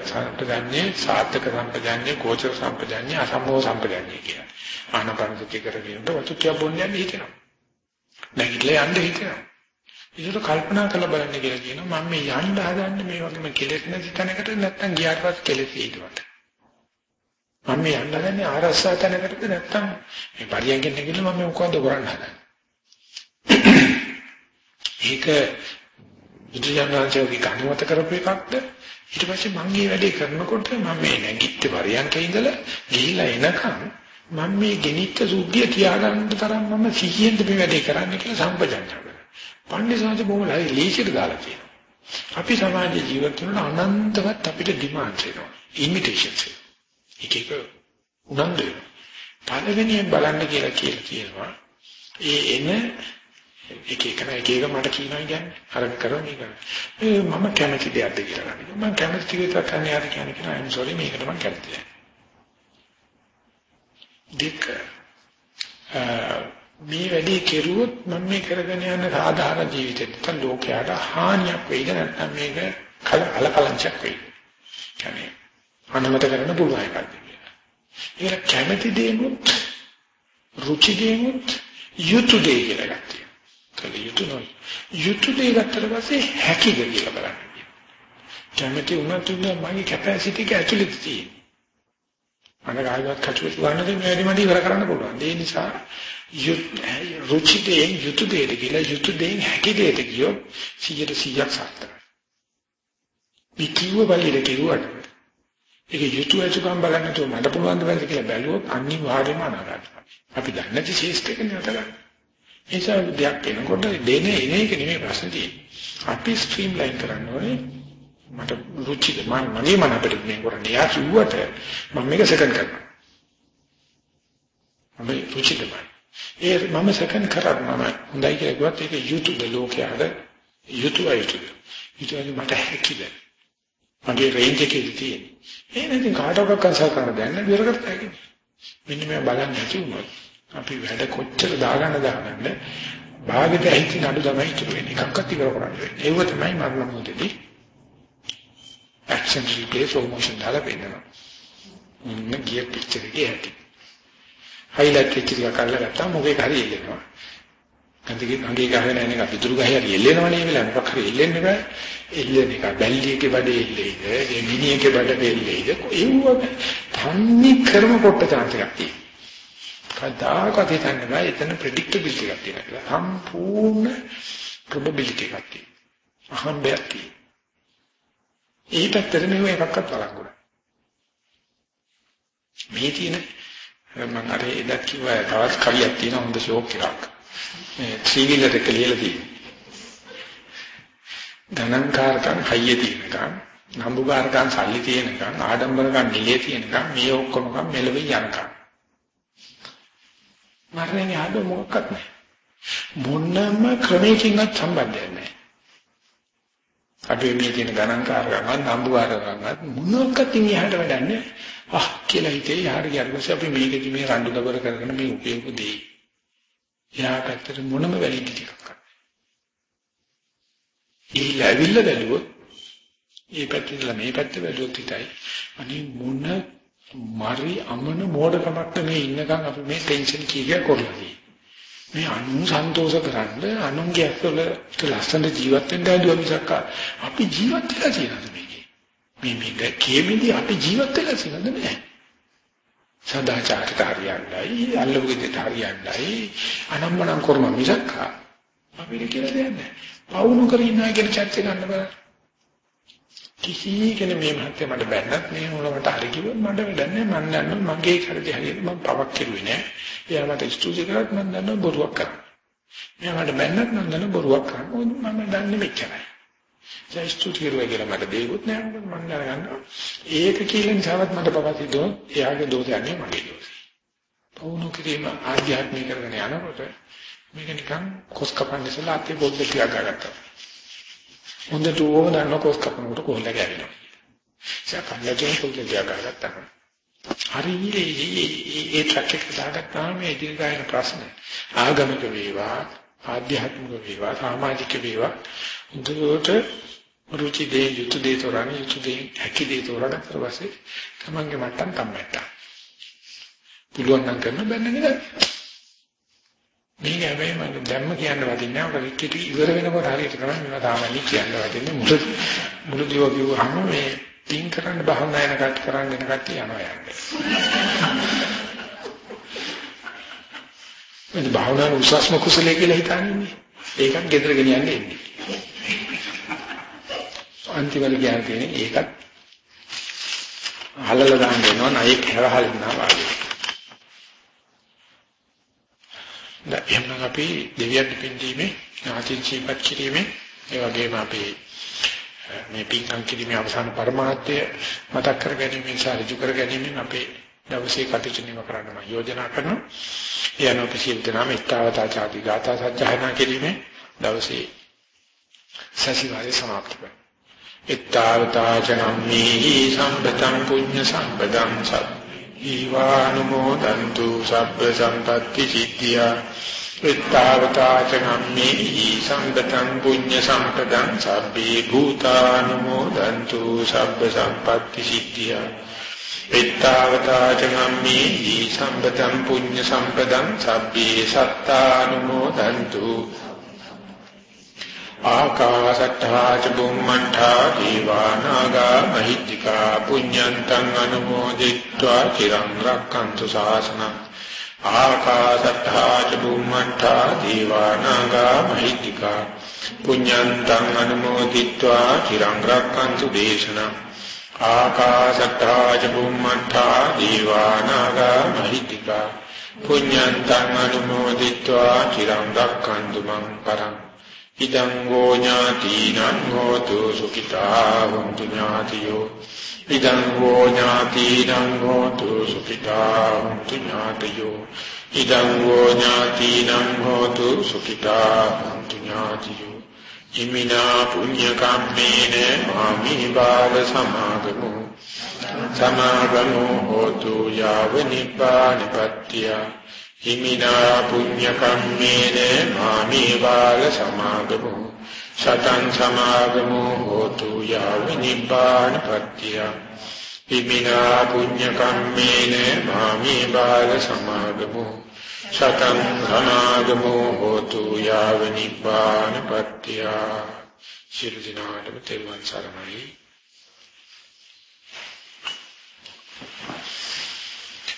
සම්පජන්‍ය සාධක සම්පජන්‍ය ගෝචර සම්පජන්‍ය අසම්මෝහ සම්පජන්‍ය කියලා. ආනපනසති කරගෙන වතුත්‍ය බොන්නේ හිතෙනවා. නැගිටලා යන්න හිතෙනවා. ඒකට කල්පනා කරලා බලන්න කියලා කියනවා මම මේ යන්න හදන්නේ මේ වගේම කෙලෙස් නැති තැනකට නැත්නම් ගියාට පස්සේ කෙලෙස් ඊටවට. මම මේ යන්න හදන්නේ ආරස්සා තැනකටද නැත්නම් මේ පරියන්ගෙන් නැගිටලා මම මොකවද කරන්න හදන්නේ. [CLEARS THROAT] ඒක බුදුජානනාංශයේ කණුවත කරපු එකක්ද ඊට පස්සේ මම මේ වැඩේ කරනකොට මම මේ නැගිට පරියන්කේ ඉඳලා ගිහිල්ලා එනකම් මම මේ ගෙනිච්ච සුද්ධිය තියාගන්න තරම් මම සිහියෙන්ද මේ වැඩේ කරන්න කියලා සම්පජන්ය කරනවා. පණ්ඩිතසාංශ බොහොම ලීසියට දාලා තියෙනවා. අපි සමාජ ජීවිත වල අනන්තවත් අපිට ඩිමාන්ඩ් වෙනවා. ඉමිටේෂන්ස්. එක එක උනන්දු. පළවෙනියෙන් බලන්න කියලා කියලා කියනවා. ඒ එන එක එක නයි එක එක මට කියනවා කියන්නේ අර කරන එක. ඒ මම කැමති දෙයක්ද කියලා ගන්න. මම කැමති විදිහට කරන්න යාද කියන්නේ කියලා I'm sorry මේකට මම කැමති නැහැ. දෙක මේ වැඩේ කෙරුවොත් මම මේ කරගෙන යන සාධාරණ ජීවිතෙට ලෝකයට හානියක් වෙයිද නැත්නම් මේක කලකලංචක් වෙයිද? කියන්නේ අනුමත කරන්න පුළුවන් එකක්ද කියලා. ඒක කැමැති දෙමුත් රුචි දෙමුත් යුතු දෙය කියලා ගත්තා. කල යුතු නෝයි. යුතු දෙය ගත්තට පස්සේ හැකිද කියලා බලන්න. කැමැති වුණත් මගේ කැපැසිටි එක ඇතුළත තියෙන. අන්න කායිවත් කටුවට ගන්නද මේ වැඩි මඩි ඉවර කරන්න පුළුවන්. ඒ නිසා රුචි දෙයෙන් යුතු දෙයට කියලා යුතු දෙයෙන් හැකි දෙයට කියොත් 100ට 100ක් සාර්ථකයි. මේ කිව්ව බලලේ කිව්වට ඒක යුතු අසුකම් බලන්න තෝ මට පුළුවන් දෙයක් කියලා බැලුවොත් අනිවාර්යයෙන්ම අනාගතයි. අපි දන්නේ නැති ශේෂ්ඨක නේද? ඒ නිසා දෙයක් වෙනකොට දෙන එන එක නෙමෙයි ප්‍රශ්නේ තියෙන්නේ. අපි ස්ට්‍රීම් ලයින් කරන්න ඕනේ මට රුචිද? මම මගේ මන අපිට මේ කරන්නේ. යා කිව්වට මම මේක සෙකන්ඩ් කරනවා. මම රුචිද ඒ මම සෙකන්ඩ් කරත් මම හොඳයි කියලා කිව්වත් ඒක YouTube ලෝකයාද YouTube YouTube YouTube මට හැකිද? මගේ රේන්ජ් එකේ තියෙන්නේ. ඒ නැතිනම් කාටවත් කන්සල් කරන්න දැන්න විරකට හැකියි මෙන්න මේ බලන්න නැති වුණොත් අපි වැඩ කොච්චර දාගන්න දාගන්න භාගෙට ඇහිච්ච නඩු තමයි ඉතුරු වෙන්නේ. එකක්වත් ඉවර කරන්නේ ඒව තමයි මරණ මොහොතේදී action replay slow motion දාලා පෙන්නනවා. ඉන්න ගිය පික්චර් එකේ ඇති. highlight පික්චර් එක කරලා ගත්තාම මොකේක හරි එල්ලෙනවා. අන්තිගේ අංගේ ගහගෙන යන එක පිටුරු ගහේ හරි එල්ලෙනවනේ මේ වෙලාව මොකක් හරි එල්ලෙන්න බෑ. එල්ලෙන එක බැල්ලියගේ බඩේ එල්ලෙයිද, ඒ මිනිහගේ බඩේ එල්ලෙයිද? ඒව තන්නේ කරම කොට chance එකක් තියෙනවා. කවදාකවත් හිතන්න බෑ එතන predictability එකක් තියෙනවා. සම්පූර්ණ probability එකක් තියෙනවා. අහම්බයක් තියෙනවා. ඒ පැත්තට මෙව එකක්වත් බලංගු නැහැ. මේ තියෙන මම අර එදත් කිව්වා තවත් කවියක් තියෙන හොඳ ෂෝක් එකක්. මේ ත්‍රිවිලට කියලා තියෙනවා. ධනංකාරකම් හයිය තියෙනකම්, නම්බුකාරකම් සල්ලි තියෙනකම්, ආඩම්බරකම් නිලිය තියෙනකම් මේ ඔක්කොම කම් මෙලෙව යනකම්. මරණේ ආද මොකක්වත් නැහැ. මොනම ක්‍රමයකින්වත් සම්බන්ධයක් නැහැ. අපි මේ තියෙන ගණන්කාරකමත් නම්බුකාරකමත් මොනක්වත් ඉහට වැඩන්නේ අහ කියලා හිතේ යහට ගියarpස්සේ අපි මේකෙදි මේ රණ්ඩු දබර කරගෙන මේ උපයෝග දෙයි. එයා පැත්තට මොනම වැලිඩිටි එකක් නැහැ. ඒ ලැබිල්ල බැලුවොත් ඒ පැත්තට මේ පැත්ත බැලුවොත් හිතයි අනේ මොන මරි අමන මෝඩකමක් මේ ඉන්නකම් අපි මේ ටෙන්ෂන් කීකිය කරලා තියෙන්නේ. මේ අනු සන්තෝෂ කරන්න අනුන්ගේ ඇස්වල ලස්සන ජීවත් වෙන්න හදුවා මිසක් අපි ජීවත් වෙලා තියෙනවද මේකේ? මේ මේක කේමෙදී අපි ජීවත් වෙලා තියෙනවද නැහැ? සදාචාරයට හරියන්නයි අල්ලපුගෙදට හරියන්නයි අනම්මනම් කරන මිසක් අපිට කියලා දෙයක් නැහැ. පවුණු කර ඉන්නවා කියන චර්ච ගන්න බෑ කිසි කෙනෙක් මේ මහත්ය මට බැන්නත් මේ මොනකට හරි කිව්වොත් මට වැඩන්නේ මම දන්නවා මගේ කරදි හරියට මම පවක් කෙරුවේ නෑ. එයා මට ස්තුති කරත් මම දන්නවා බොරුවක් කරා. එයා මට බැන්නත් මම දන්නවා බොරුවක් කරා. මම දන්නේ මෙච්චරයි. ඒ ස්තුති කරුවා කියලා මට දෙයක්වත් නෑ මොකද මම දැනගන්නවා. ඒක කියලා නිසාවත් මට පවක් හිතුවොත් එයාගේ දෝෂයක් නෙවෙයි මගේ දෝෂය. පවුණු කිරීම ආධ්‍යාත්මික කරගෙන යනකොට මේක නිකන් කොස් කපන්න ඉස්සලා අතේ පොඩ්ඩක් තියාගත්තා. හොඳට ඕන දන්න කොස් කපනකොට කොහොල්ල ගෑවෙනවා. ඒක කන්නතුන් පොල් දෙයක් ගත්තා. හරියට ඒ ට්‍රක් එක දාගත්තාම මේ ඉදිරියට යන ප්‍රශ්න ආගමික වේවා ආධ්‍යාත්මික වේවා සමාජික වේවා දුරට රුචි දේ යුතු දේ තෝරන යුතු දේ හැකි දේ තෝරන ඊපස්සේ තමන්ගේ මට්ටම් තමයි. පුළුවන් නම් කරන්න බැන්න නේද? මේක හැබැයි මම දැම්ම කියන්න වදින්නේ නැහැ. ඔක රිට්ටි ඉවර වෙනකොට හරියට තමයි මම තාමනි කියන්න වදින්නේ. මුළු මුළු දිව කිව්වහම මේ පින් කරන්න බහුණා යන කට කරන්න යන කට යනවා යන්නේ. මේ භාවනාව උසස්ම කුසලයේ කියලා හිතන්නේ. ඒකත් ගෙදර ගෙනියන්න එන්නේ. අන්තිමට කියන්නේ ඒකත් හලල දාන්න වෙනවා නයෙක් හැරහලිනවා වගේ. දැන් එහෙනම් අපි දෙවියන් පින්දීමේ ඥාතින් සීපත් කිරීමේ ඒ වගේම අපි මේ පින්කම් කිරීමේ අවසාන පරමාර්ථය මතක් කර ගැනීමෙන් සහ ඍජු කර ගැනීමෙන් අපේ දවසේ කටයුතු නිම කරන්න මම යෝජනා කරනවා. ඒ අනුව කිසිම දෙනාම ඉස්තාවතා ചാති ගාථා සජ්ජායනා කිරීමේ දවසේ සසිවාරය සමාප්ත කරනවා. ඉත්තාවතා චනම්මේහි සම්පතං පුඤ්ඤ සම්පදං සත් ඊවානුමෝදන්තු සබ්බ සම්පatti සිද්ධියා. ඉත්තාවතා චනම්මේහි සම්පතං පුඤ්ඤ සම්පදං සබ්බේ භූතානුමෝදන්තු සබ්බ සම්පatti සිද්ධියා. ඉත්තාවතා චනම්මේහි සම්පතං පුඤ්ඤ සම්පදං සබ්බේ සත්තානුමෝදන්තු ආකාශට්ටා ච බුම්මණ්ඨා දීවානාගා මහිත්‍තිකා පුඤ්ඤන්තං අනුමෝදිත්වා චිරං රක්ඛන්තු ශාසනං ආකාශට්ටා ච බුම්මණ්ඨා දීවානාගා මහිත්‍තිකා පුඤ්ඤන්තං අනුමෝදිත්වා චිරං රක්ඛන්තු දේශනං ආකාශට්ටා ච බුම්මණ්ඨා දීවානාගා මහිත්‍තිකා පුඤ්ඤන්තං අනුමෝදිත්වා චිරං රක්ඛන්තු මං පරං ඉදං ෝ ඥාතිනං හෝතු සුඛිතා හොන්තු ඥාතියෝ. ඉදං ෝ ඥාතිනං හෝතු සුඛිතා හොන්තු ඥාතියෝ. ඉදං ෝ ඥාතිනං හෝතු සුඛිතා හොන්තු ඥාතියෝ. ඉමිනා පුඤ්ඤ කම්මේන මාමි බාල සමාගමු. සමාගමු හෝතු යාව නිපානිපත්තිය හිමිනා පුඤ්ඤ කම්මේන මාමේ බාල සමාගමෝ සතං සමාගමෝ හෝතු යාව නිබ්බාන පත්‍ය හිමිනා පුඤ්ඤ කම්මේන මාමේ බාල සමාගමෝ සතං සමාගමෝ හෝතු යාව නිබ්බාන පත්‍ය සියලු දිනාටම තෙරුවන් සරණයි